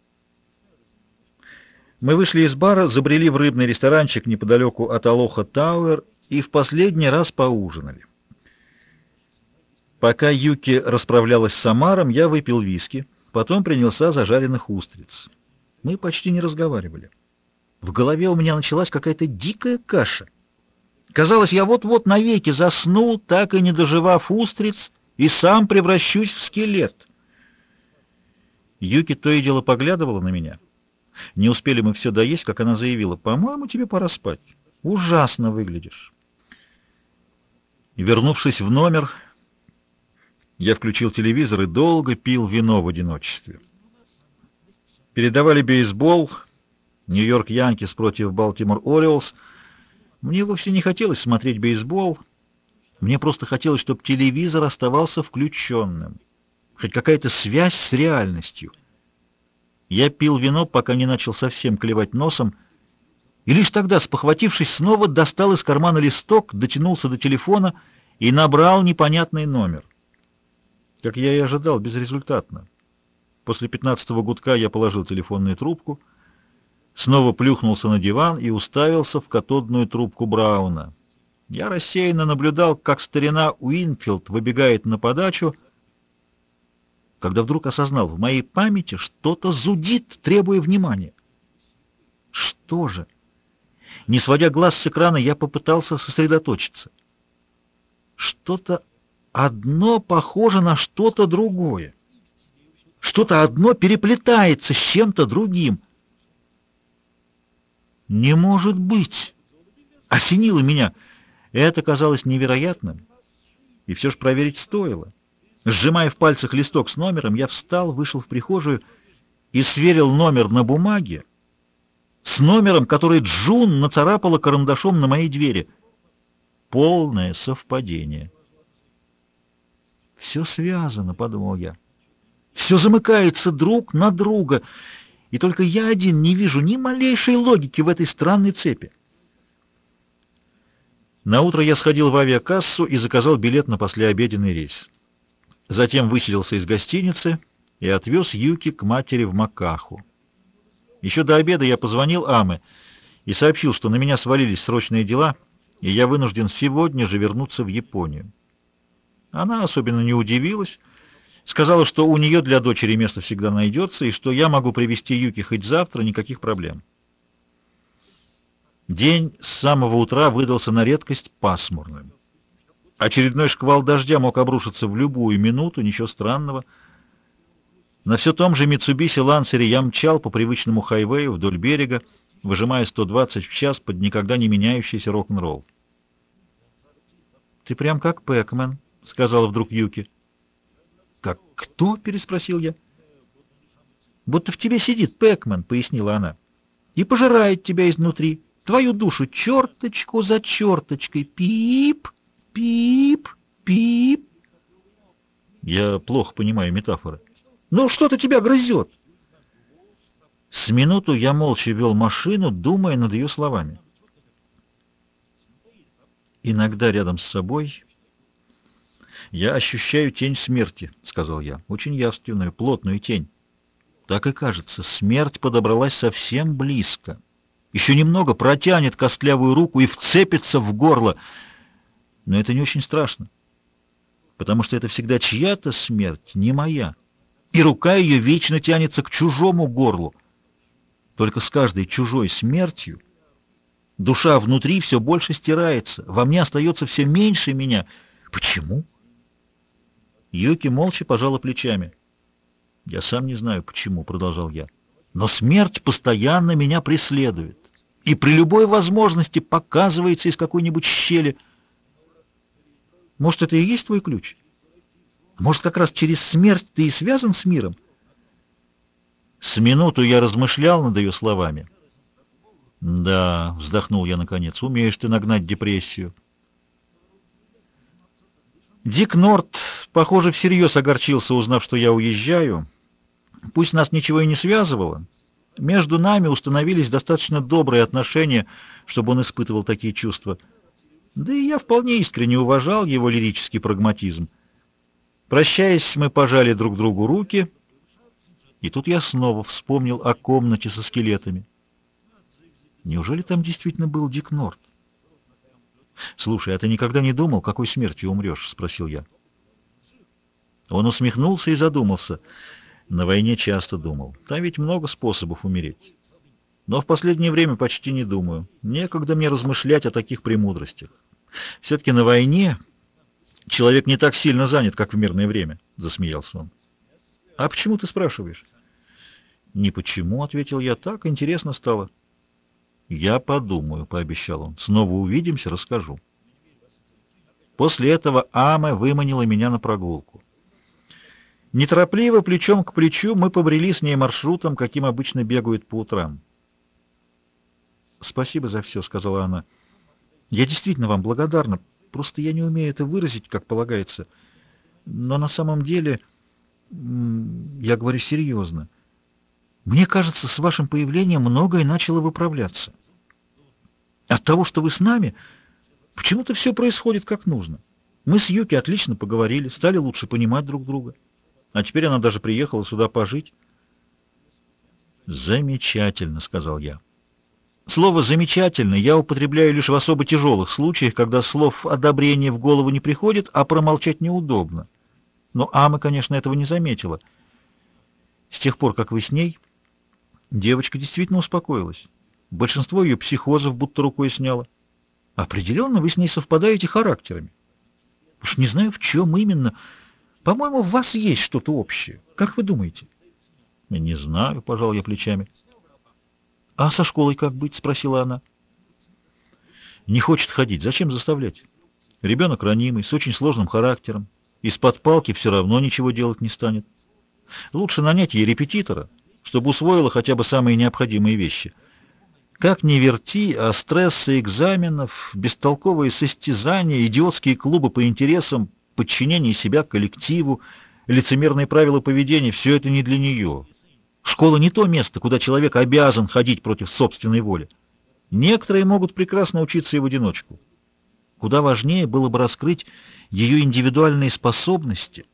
Мы вышли из бара, забрели в рыбный ресторанчик неподалеку от Алоха Тауэр и в последний раз поужинали. Пока Юки расправлялась с Самаром, я выпил виски, потом принялся за жареных устриц. Мы почти не разговаривали. В голове у меня началась какая-то дикая каша. Казалось, я вот-вот навеки засну, так и не доживав устриц, и сам превращусь в скелет. Юки то и дело поглядывала на меня. Не успели мы все доесть, как она заявила, «По-моему, тебе пора спать. Ужасно выглядишь». Вернувшись в номер, я включил телевизор и долго пил вино в одиночестве. Передавали бейсбол, Нью-Йорк Янкис против Балтимор Ориолс. Мне вовсе не хотелось смотреть бейсбол. Мне просто хотелось, чтобы телевизор оставался включенным. Хоть какая-то связь с реальностью. Я пил вино, пока не начал совсем клевать носом, и лишь тогда, спохватившись, снова достал из кармана листок, дотянулся до телефона и набрал непонятный номер. Как я и ожидал, безрезультатно. После пятнадцатого гудка я положил телефонную трубку, снова плюхнулся на диван и уставился в катодную трубку Брауна. Я рассеянно наблюдал, как старина Уинфилд выбегает на подачу, когда вдруг осознал, в моей памяти что-то зудит, требуя внимания. Что же? Не сводя глаз с экрана, я попытался сосредоточиться. Что-то одно похоже на что-то другое. Что-то одно переплетается с чем-то другим. Не может быть! Осенило меня. Это казалось невероятным. И все же проверить стоило. Сжимая в пальцах листок с номером, я встал, вышел в прихожую и сверил номер на бумаге с номером, который Джун нацарапала карандашом на моей двери. Полное совпадение. «Все связано», — подумал я. «Все замыкается друг на друга, и только я один не вижу ни малейшей логики в этой странной цепи». На утро я сходил в авиакассу и заказал билет на послеобеденный рейс. Затем выселился из гостиницы и отвез Юки к матери в Макаху. Еще до обеда я позвонил Аме и сообщил, что на меня свалились срочные дела, и я вынужден сегодня же вернуться в Японию. Она особенно не удивилась, сказала, что у нее для дочери место всегда найдется, и что я могу привести Юки хоть завтра, никаких проблем. День с самого утра выдался на редкость пасмурным. Очередной шквал дождя мог обрушиться в любую минуту, ничего странного — на все том же Митсубиси Лансере я мчал по привычному хайвею вдоль берега, выжимая 120 в час под никогда не меняющийся рок-н-ролл. «Ты прям как Пэкмен», — сказала вдруг Юки. «Как кто?» — переспросил я. «Будто в тебе сидит Пэкмен», — пояснила она, — «и пожирает тебя изнутри, твою душу черточку за черточкой. Пип, пип, пип». Я плохо понимаю метафоры. Ну, что-то тебя грызет. С минуту я молча вел машину, думая над ее словами. Иногда рядом с собой я ощущаю тень смерти, сказал я, очень явственную, плотную тень. Так и кажется, смерть подобралась совсем близко. Еще немного протянет костлявую руку и вцепится в горло. Но это не очень страшно, потому что это всегда чья-то смерть, не моя и рука ее вечно тянется к чужому горлу. Только с каждой чужой смертью душа внутри все больше стирается, во мне остается все меньше меня. Почему? Юки молча пожала плечами. «Я сам не знаю, почему», — продолжал я. «Но смерть постоянно меня преследует и при любой возможности показывается из какой-нибудь щели. Может, это и есть твой ключ?» Может, как раз через смерть ты и связан с миром? С минуту я размышлял над ее словами. Да, вздохнул я наконец, умеешь ты нагнать депрессию. Дик Норт, похоже, всерьез огорчился, узнав, что я уезжаю. Пусть нас ничего и не связывало, между нами установились достаточно добрые отношения, чтобы он испытывал такие чувства. Да и я вполне искренне уважал его лирический прагматизм. Прощаясь, мы пожали друг другу руки, и тут я снова вспомнил о комнате со скелетами. Неужели там действительно был Дик Норт? «Слушай, а ты никогда не думал, какой смертью умрешь?» — спросил я. Он усмехнулся и задумался. На войне часто думал. Там ведь много способов умереть. Но в последнее время почти не думаю. Некогда мне размышлять о таких премудростях. Все-таки на войне Человек не так сильно занят, как в мирное время, — засмеялся он. — А почему ты спрашиваешь? — Не почему, — ответил я, — так интересно стало. — Я подумаю, — пообещал он. — Снова увидимся, расскажу. После этого Ама выманила меня на прогулку. Неторопливо, плечом к плечу, мы побрели с ней маршрутом, каким обычно бегают по утрам. «Спасибо за все», — сказала она. «Я действительно вам благодарна. Просто я не умею это выразить, как полагается. Но на самом деле, я говорю серьезно, мне кажется, с вашим появлением многое начало выправляться. От того, что вы с нами, почему-то все происходит как нужно. Мы с Юки отлично поговорили, стали лучше понимать друг друга. А теперь она даже приехала сюда пожить. «Замечательно», — сказал я. Слово «замечательно» я употребляю лишь в особо тяжелых случаях, когда слов одобрения в голову не приходит, а промолчать неудобно. Но Ама, конечно, этого не заметила. С тех пор, как вы с ней, девочка действительно успокоилась. Большинство ее психозов будто рукой сняло. Определенно вы с ней совпадаете характерами. Уж не знаю, в чем именно. По-моему, в вас есть что-то общее. Как вы думаете? Не знаю, пожал я плечами. «А со школой как быть?» — спросила она. «Не хочет ходить. Зачем заставлять? Ребенок ранимый, с очень сложным характером. Из-под палки все равно ничего делать не станет. Лучше нанять ей репетитора, чтобы усвоила хотя бы самые необходимые вещи. Как ни верти, а стрессы экзаменов, бестолковые состязания, идиотские клубы по интересам, подчинение себя коллективу, лицемерные правила поведения — все это не для нее». Школа не то место, куда человек обязан ходить против собственной воли. Некоторые могут прекрасно учиться и в одиночку. Куда важнее было бы раскрыть ее индивидуальные способности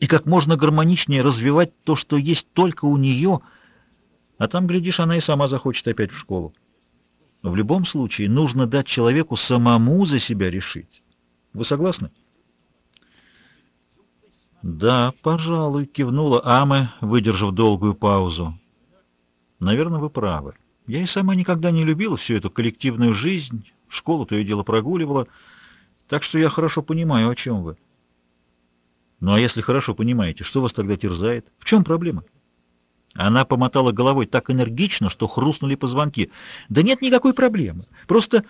и как можно гармоничнее развивать то, что есть только у нее, а там, глядишь, она и сама захочет опять в школу. В любом случае, нужно дать человеку самому за себя решить. Вы согласны? «Да, пожалуй», — кивнула Аме, выдержав долгую паузу. «Наверное, вы правы. Я и сама никогда не любила всю эту коллективную жизнь, школу то и дело прогуливала, так что я хорошо понимаю, о чем вы». «Ну а если хорошо понимаете, что вас тогда терзает? В чем проблема?» Она помотала головой так энергично, что хрустнули позвонки. «Да нет никакой проблемы. Просто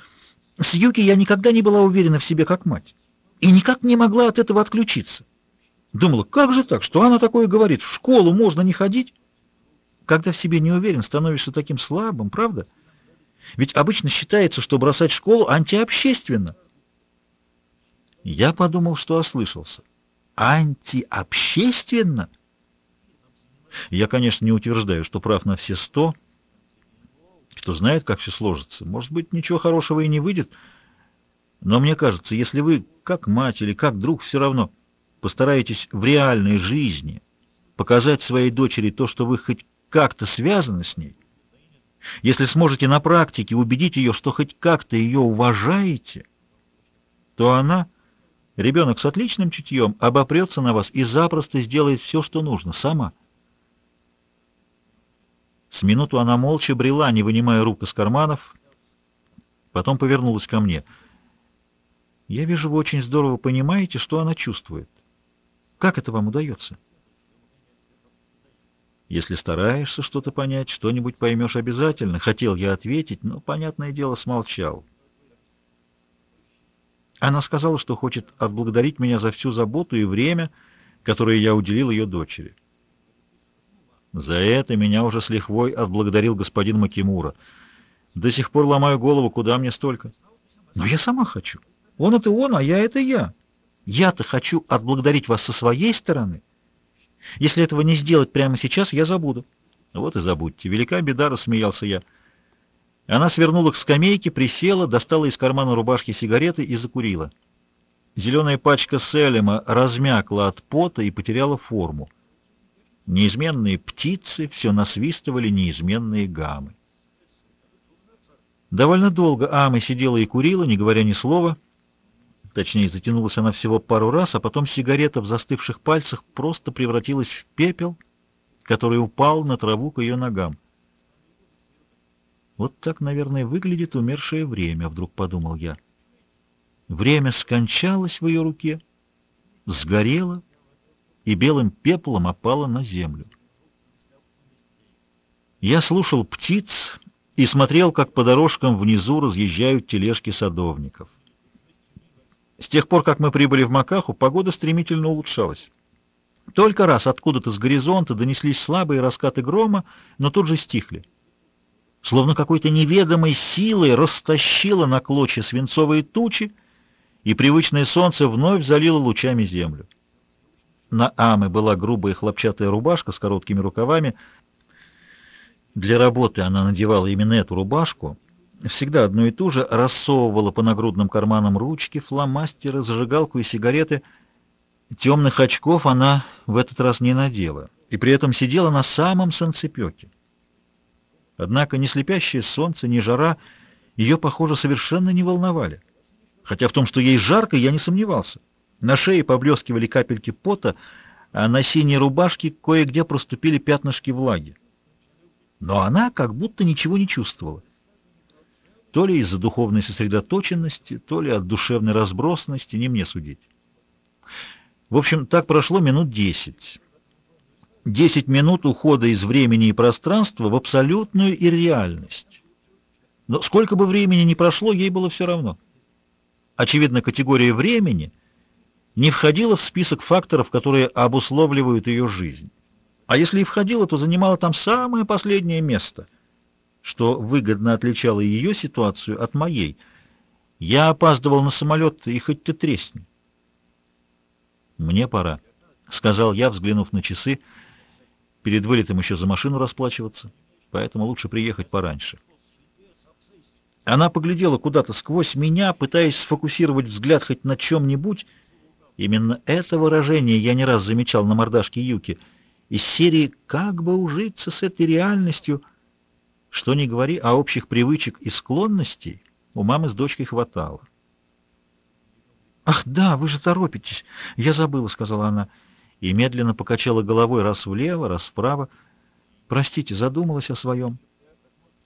с Юки я никогда не была уверена в себе как мать и никак не могла от этого отключиться». Думала, как же так, что она такое говорит? В школу можно не ходить? Когда в себе не уверен, становишься таким слабым, правда? Ведь обычно считается, что бросать школу антиобщественно. Я подумал, что ослышался. Антиобщественно? Я, конечно, не утверждаю, что прав на все сто. Кто знает, как все сложится. Может быть, ничего хорошего и не выйдет. Но мне кажется, если вы, как мать или как друг, все равно постараетесь в реальной жизни показать своей дочери то, что вы хоть как-то связаны с ней, если сможете на практике убедить ее, что хоть как-то ее уважаете, то она, ребенок с отличным чутьем, обопрется на вас и запросто сделает все, что нужно, сама. С минуту она молча брела, не вынимая рук из карманов, потом повернулась ко мне. «Я вижу, вы очень здорово понимаете, что она чувствует. Как это вам удается? Если стараешься что-то понять, что-нибудь поймешь обязательно. Хотел я ответить, но, понятное дело, смолчал. Она сказала, что хочет отблагодарить меня за всю заботу и время, которое я уделил ее дочери. За это меня уже с лихвой отблагодарил господин Макимура. До сих пор ломаю голову, куда мне столько. Но я сама хочу. Он это он, а я это я. Я-то хочу отблагодарить вас со своей стороны. Если этого не сделать прямо сейчас, я забуду. Вот и забудьте. Велика беда, рассмеялся я. Она свернула к скамейке, присела, достала из кармана рубашки сигареты и закурила. Зеленая пачка Селема размякла от пота и потеряла форму. Неизменные птицы все насвистывали неизменные гаммы. Довольно долго Ама сидела и курила, не говоря ни слова, — Точнее, затянулась она всего пару раз, а потом сигарета в застывших пальцах просто превратилась в пепел, который упал на траву к ее ногам. Вот так, наверное, выглядит умершее время, вдруг подумал я. Время скончалось в ее руке, сгорело и белым пеплом опало на землю. Я слушал птиц и смотрел, как по дорожкам внизу разъезжают тележки садовников. С тех пор, как мы прибыли в Макаху, погода стремительно улучшалась. Только раз откуда-то с горизонта донеслись слабые раскаты грома, но тут же стихли. словно какой-то неведомой силой растащило на клочья свинцовые тучи, и привычное солнце вновь залило лучами землю. На Аме была грубая хлопчатая рубашка с короткими рукавами. Для работы она надевала именно эту рубашку, всегда одну и ту же, рассовывала по нагрудным карманам ручки, фломастеры, зажигалку и сигареты. Темных очков она в этот раз не надела, и при этом сидела на самом санцепёке. Однако ни слепящее солнце, ни жара ее, похоже, совершенно не волновали. Хотя в том, что ей жарко, я не сомневался. На шее поблескивали капельки пота, а на синей рубашке кое-где проступили пятнышки влаги. Но она как будто ничего не чувствовала. То ли из-за духовной сосредоточенности, то ли от душевной разбросанности, не мне судить. В общем, так прошло минут десять. Десять минут ухода из времени и пространства в абсолютную ирреальность. Но сколько бы времени ни прошло, ей было все равно. Очевидно, категория времени — не входила в список факторов, которые обусловливают ее жизнь. А если и входила, то занимала там самое последнее место, что выгодно отличало ее ситуацию от моей. Я опаздывал на самолет, и хоть ты тресни. «Мне пора», — сказал я, взглянув на часы. Перед вылетом еще за машину расплачиваться, поэтому лучше приехать пораньше. Она поглядела куда-то сквозь меня, пытаясь сфокусировать взгляд хоть на чем-нибудь, Именно это выражение я не раз замечал на мордашке Юки. Из серии «Как бы ужиться с этой реальностью?» Что ни говори, а общих привычек и склонностей у мамы с дочкой хватало. «Ах, да, вы же торопитесь! Я забыла», — сказала она, и медленно покачала головой раз влево, раз вправо. «Простите, задумалась о своем».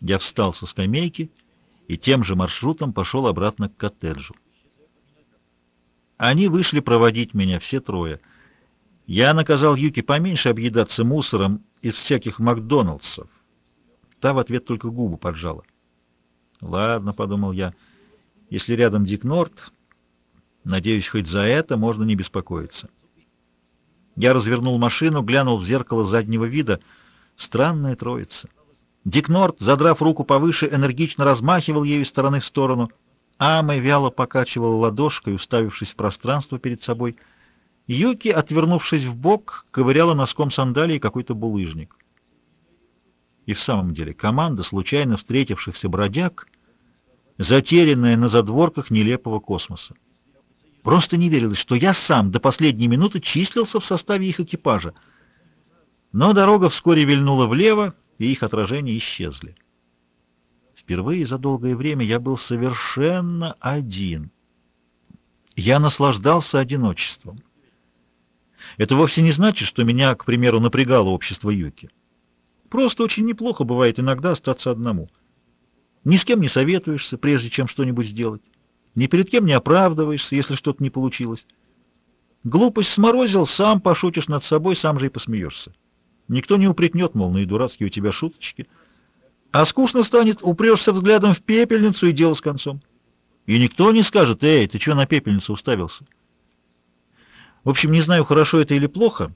Я встал со скамейки и тем же маршрутом пошел обратно к коттеджу. Они вышли проводить меня, все трое. Я наказал Юки поменьше объедаться мусором из всяких Макдоналдсов. Та в ответ только губы поджала. «Ладно», — подумал я, — «если рядом Дик Норт, надеюсь, хоть за это можно не беспокоиться». Я развернул машину, глянул в зеркало заднего вида. Странная троица. Дик Норт, задрав руку повыше, энергично размахивал ею из стороны в сторону — Ама вяло покачивала ладошкой, уставившись в пространство перед собой. Юки, отвернувшись в бок, ковыряла носком сандалии какой-то булыжник. И в самом деле команда случайно встретившихся бродяг, затерянная на задворках нелепого космоса. Просто не верилось, что я сам до последней минуты числился в составе их экипажа. Но дорога вскоре вильнула влево, и их отражения исчезли. Впервые за долгое время я был совершенно один. Я наслаждался одиночеством. Это вовсе не значит, что меня, к примеру, напрягало общество Юки. Просто очень неплохо бывает иногда остаться одному. Ни с кем не советуешься, прежде чем что-нибудь сделать. Ни перед кем не оправдываешься, если что-то не получилось. Глупость сморозил, сам пошутишь над собой, сам же и посмеешься. Никто не упрекнет, мол, ну и дурацкие у тебя шуточки — а скучно станет, упрешься взглядом в пепельницу и дело с концом. И никто не скажет, эй, ты что на пепельницу уставился? В общем, не знаю, хорошо это или плохо,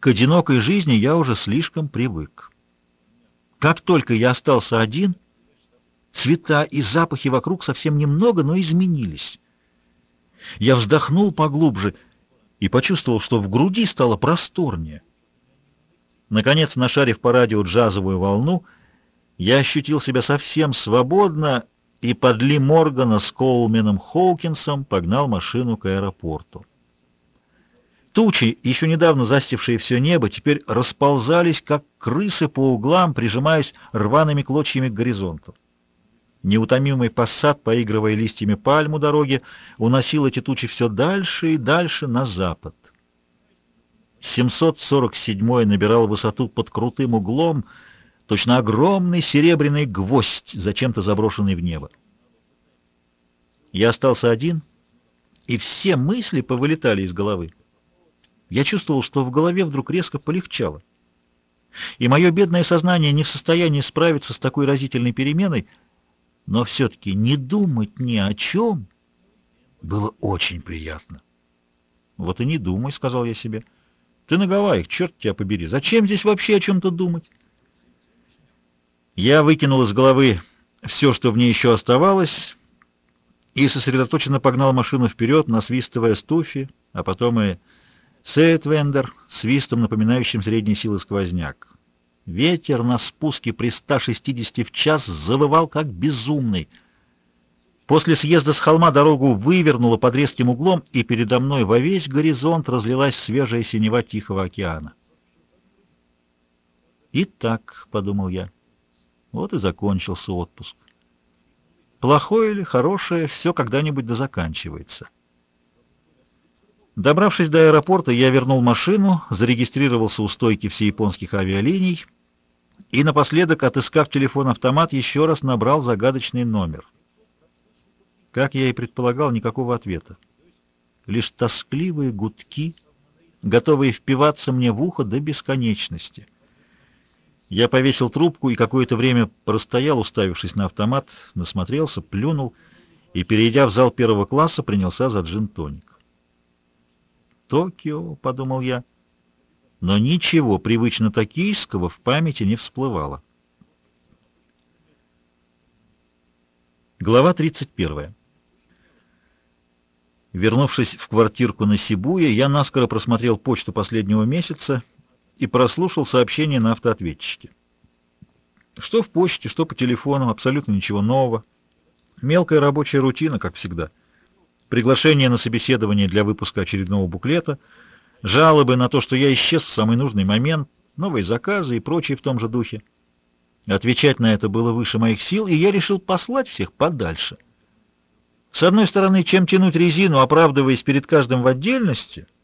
к одинокой жизни я уже слишком привык. Как только я остался один, цвета и запахи вокруг совсем немного, но изменились. Я вздохнул поглубже и почувствовал, что в груди стало просторнее. Наконец, нашарив по радио джазовую волну, я ощутил себя совсем свободно и под Ли Моргана с Коулменом Хоукинсом погнал машину к аэропорту. Тучи, еще недавно застившие все небо, теперь расползались, как крысы по углам, прижимаясь рваными клочьями к горизонту. Неутомимый пассат, поигрывая листьями пальму дороги, уносил эти тучи все дальше и дальше на запад. 747-й набирал высоту под крутым углом — точно огромный серебряный гвоздь, зачем-то заброшенный в небо. Я остался один, и все мысли повылетали из головы. Я чувствовал, что в голове вдруг резко полегчало. И мое бедное сознание не в состоянии справиться с такой разительной переменой, но все-таки не думать ни о чем было очень приятно. «Вот и не думай», — сказал я себе. «Ты на Гавайях, черт тебя побери. Зачем здесь вообще о чем-то думать?» Я выкинул из головы все, что в ней еще оставалось, и сосредоточенно погнал машину вперед, насвистывая стуфи, а потом и Сейтвендер, свистом, напоминающим средней силы сквозняк. Ветер на спуске при 160 в час завывал как безумный. После съезда с холма дорогу вывернуло под резким углом, и передо мной во весь горизонт разлилась свежая синева Тихого океана. «Итак», — подумал я, — вот и закончился отпуск. Плохое или хорошее, все когда-нибудь да заканчивается. Добравшись до аэропорта, я вернул машину, зарегистрировался у стойки всеяпонских авиалиний и напоследок, отыскав телефон-автомат, еще раз набрал загадочный номер. Как я и предполагал, никакого ответа. Лишь тоскливые гудки, готовые впиваться мне в ухо до бесконечности — я повесил трубку и какое-то время простоял, уставившись на автомат, насмотрелся, плюнул и, перейдя в зал первого класса, принялся за джин-тоник. «Токио», — подумал я, но ничего привычно токийского в памяти не всплывало. Глава 31. Вернувшись в квартирку на Сибуе, я наскоро просмотрел почту последнего месяца — и прослушал сообщение на автоответчике. Что в почте, что по телефону, абсолютно ничего нового. Мелкая рабочая рутина, как всегда. Приглашение на собеседование для выпуска очередного буклета, жалобы на то, что я исчез в самый нужный момент, новые заказы и прочее в том же духе. Отвечать на это было выше моих сил, и я решил послать всех подальше. С одной стороны, чем тянуть резину, оправдываясь перед каждым в отдельности —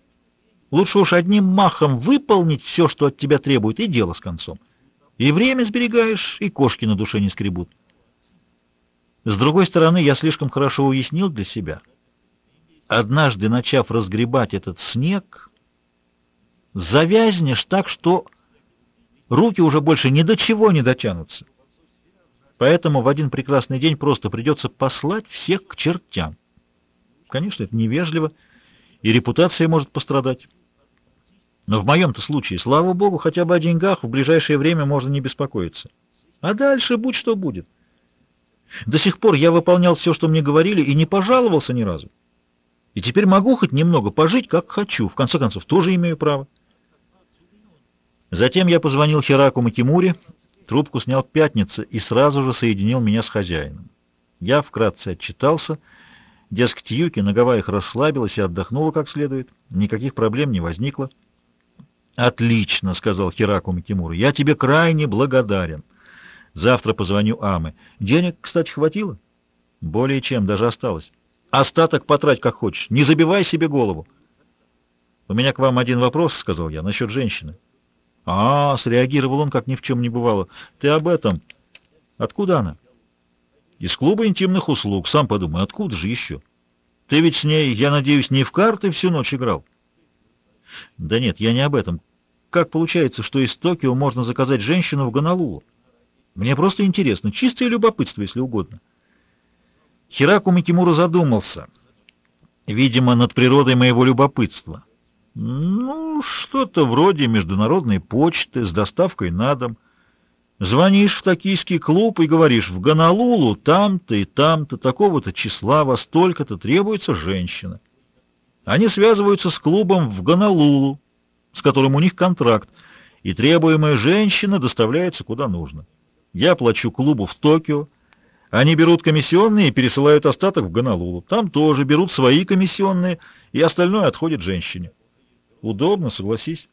Лучше уж одним махом выполнить все, что от тебя требует, и дело с концом. И время сберегаешь, и кошки на душе не скребут. С другой стороны, я слишком хорошо уяснил для себя. Однажды, начав разгребать этот снег, завязнешь так, что руки уже больше ни до чего не дотянутся. Поэтому в один прекрасный день просто придется послать всех к чертям. Конечно, это невежливо, и репутация может пострадать. Но в моем-то случае, слава богу, хотя бы о деньгах в ближайшее время можно не беспокоиться. А дальше будь что будет. До сих пор я выполнял все, что мне говорили, и не пожаловался ни разу. И теперь могу хоть немного пожить, как хочу. В конце концов, тоже имею право. Затем я позвонил Хераку Макимури, трубку снял пятница и сразу же соединил меня с хозяином. Я вкратце отчитался. Дескать, Юки на Гавайях расслабилась и отдохнула как следует. Никаких проблем не возникло. «Отлично», — сказал Хираку Макимуру. «Я тебе крайне благодарен. Завтра позвоню Аме. Денег, кстати, хватило?» «Более чем, даже осталось. Остаток потрать как хочешь. Не забивай себе голову». «У меня к вам один вопрос», — сказал я, — «насчет женщины». «А, — среагировал он, как ни в чем не бывало. Ты об этом. Откуда она?» «Из клуба интимных услуг. Сам подумай, откуда же еще? Ты ведь с ней, я надеюсь, не в карты всю ночь играл?» Да нет, я не об этом. Как получается, что из Токио можно заказать женщину в Гонолулу? Мне просто интересно, чистое любопытство, если угодно. Хираку Микимура задумался, видимо, над природой моего любопытства. Ну, что-то вроде международной почты с доставкой на дом. Звонишь в токийский клуб и говоришь, в Гонолулу там-то и там-то, такого-то числа, во столько-то требуется женщина. Они связываются с клубом в Гонолулу, с которым у них контракт, и требуемая женщина доставляется куда нужно. Я плачу клубу в Токио, они берут комиссионные и пересылают остаток в Гонолулу. Там тоже берут свои комиссионные, и остальное отходит женщине. Удобно, согласись.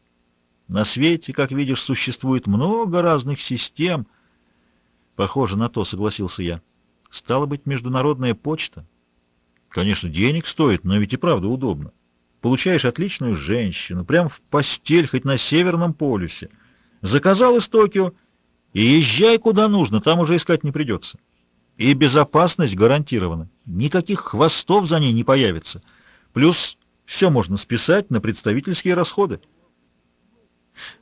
На свете, как видишь, существует много разных систем. Похоже на то, согласился я. Стало быть, международная почта. Конечно, денег стоит, но ведь и правда удобно. Получаешь отличную женщину, прям в постель, хоть на Северном полюсе. Заказал из Токио и езжай куда нужно, там уже искать не придется. И безопасность гарантирована. Никаких хвостов за ней не появится. Плюс все можно списать на представительские расходы.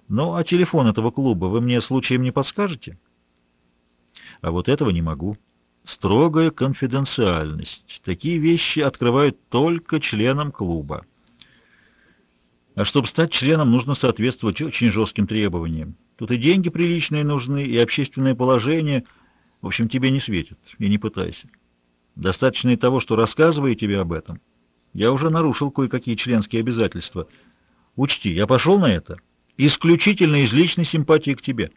Ну, а телефон этого клуба вы мне случаем не подскажете? А вот этого не могу. Строгая конфиденциальность. Такие вещи открывают только членам клуба. А чтобы стать членом, нужно соответствовать очень жестким требованиям. Тут и деньги приличные нужны, и общественное положение. В общем, тебе не светит, и не пытайся. Достаточно и того, что рассказывая тебе об этом. Я уже нарушил кое-какие членские обязательства. Учти, я пошел на это исключительно из личной симпатии к тебе.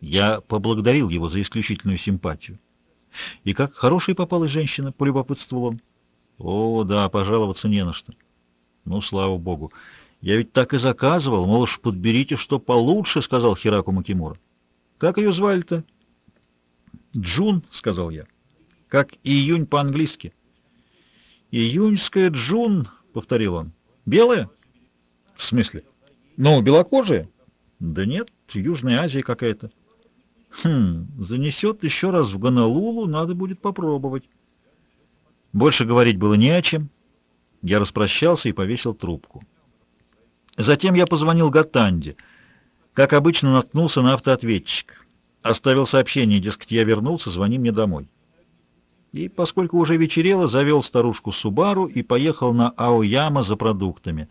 Я поблагодарил его за исключительную симпатию. И как хорошая попалась женщина, полюбопытствовал он. О, да, пожаловаться не на что. Ну, слава богу. Я ведь так и заказывал, мол, уж подберите что получше, сказал Хираку Макимура. Как ее звали-то? Джун, сказал я. Как июнь по-английски. Июньская Джун, повторил он. Белая? В смысле? Ну, белокожая? Да нет, Южная Азия какая-то. Хм, занесет еще раз в Гонолулу, надо будет попробовать. Больше говорить было не о чем. Я распрощался и повесил трубку. Затем я позвонил Гатанде. Как обычно, наткнулся на автоответчик. Оставил сообщение, дескать, я вернулся, звони мне домой. И, поскольку уже вечерело, завел старушку Субару и поехал на Аояма за продуктами.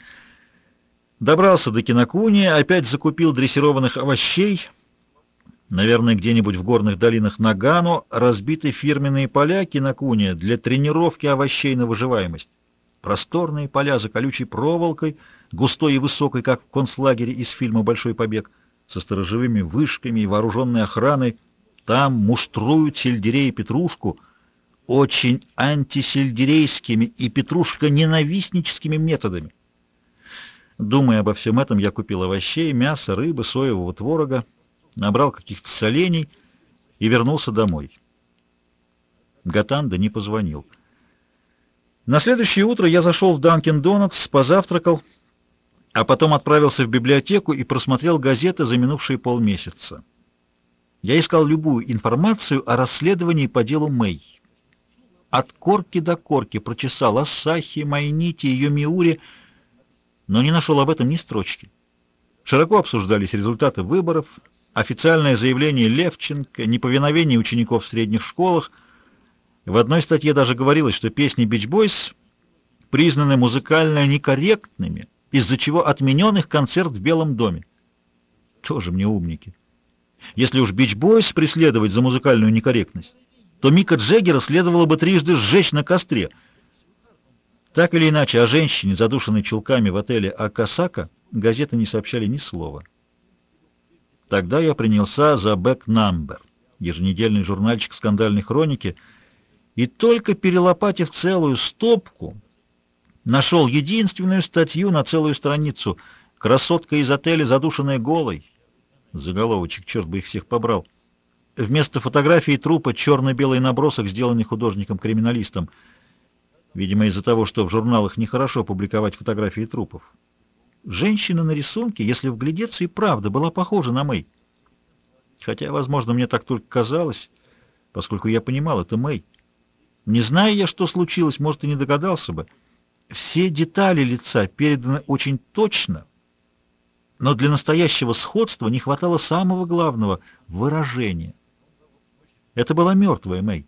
Добрался до Кинокуни, опять закупил дрессированных овощей — Наверное, где-нибудь в горных долинах Нагано разбиты фирменные поля кинокуния для тренировки овощей на выживаемость. Просторные поля за колючей проволокой, густой и высокой, как в концлагере из фильма «Большой побег», со сторожевыми вышками и вооруженной охраной. Там муштруют сельдерей и петрушку очень антисельдерейскими и петрушко-ненавистническими методами. Думая обо всем этом, я купил овощей, мясо, рыбы, соевого творога, набрал каких-то солений и вернулся домой. Гатанда не позвонил. На следующее утро я зашел в Данкин Донатс, позавтракал, а потом отправился в библиотеку и просмотрел газеты за минувшие полмесяца. Я искал любую информацию о расследовании по делу Мэй. От корки до корки прочесал Ассахи, Майнити, Йомиури, но не нашел об этом ни строчки. Широко обсуждались результаты выборов, официальное заявление Левченко, неповиновение учеников в средних школах. В одной статье даже говорилось, что песни Beach Boys признаны музыкально некорректными, из-за чего отменен их концерт в Белом доме. Тоже мне умники. Если уж Beach Boys преследовать за музыкальную некорректность, то Мика Джеггера следовало бы трижды сжечь на костре. Так или иначе, о женщине, задушенной чулками в отеле Акасака, газеты не сообщали ни слова. Тогда я принялся за «Back Number», еженедельный журнальчик скандальной хроники, и только перелопатив целую стопку, нашел единственную статью на целую страницу «Красотка из отеля, задушенная голой». Заголовочек, черт бы их всех побрал. Вместо фотографии трупа черно-белый набросок, сделанный художником-криминалистом. Видимо, из-за того, что в журналах нехорошо публиковать фотографии трупов. Женщина на рисунке, если вглядеться, и правда была похожа на Мэй. Хотя, возможно, мне так только казалось, поскольку я понимал, это Мэй. Не зная я, что случилось, может, и не догадался бы. Все детали лица переданы очень точно, но для настоящего сходства не хватало самого главного — выражения. Это была мертвая Мэй.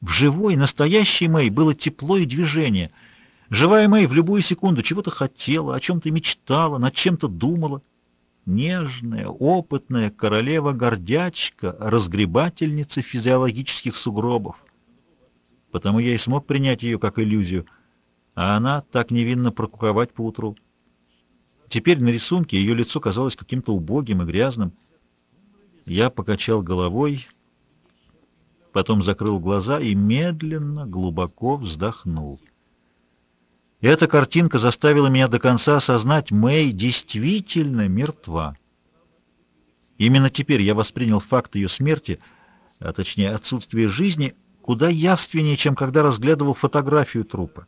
В живой, настоящей Мэй было тепло и движение — Живая Мэй в любую секунду чего-то хотела, о чем-то мечтала, над чем-то думала. Нежная, опытная королева-гордячка, разгребательница физиологических сугробов. Потому я и смог принять ее как иллюзию, а она так невинно прокуковать поутру. Теперь на рисунке ее лицо казалось каким-то убогим и грязным. Я покачал головой, потом закрыл глаза и медленно, глубоко вздохнул. Эта картинка заставила меня до конца осознать, Мэй действительно мертва. Именно теперь я воспринял факт ее смерти, а точнее отсутствие жизни, куда явственнее, чем когда разглядывал фотографию трупа.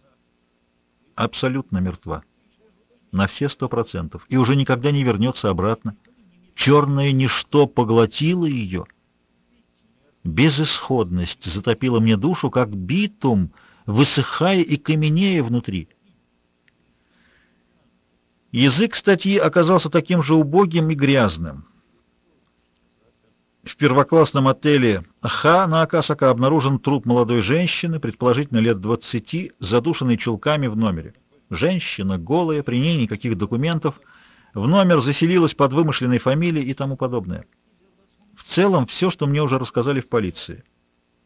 Абсолютно мертва. На все сто процентов. И уже никогда не вернется обратно. Черное ничто поглотило ее. Безысходность затопила мне душу, как битум, высыхая и каменея внутри. Язык статьи оказался таким же убогим и грязным. В первоклассном отеле Ха на Акасака обнаружен труп молодой женщины, предположительно лет 20, задушенной чулками в номере. Женщина голая, при ней никаких документов. в номер заселилась под вымышленной фамилией и тому подобное. В целом, все, что мне уже рассказали в полиции.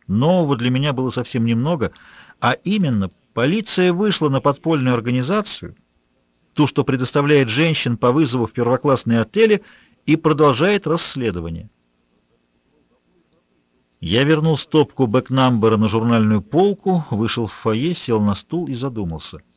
Нового для меня было совсем немного, а именно, полиция вышла на подпольную организацию, ту, что предоставляет женщин по вызову в первоклассные отели, и продолжает расследование. Я вернул стопку бэкнамбера на журнальную полку, вышел в фойе, сел на стул и задумался —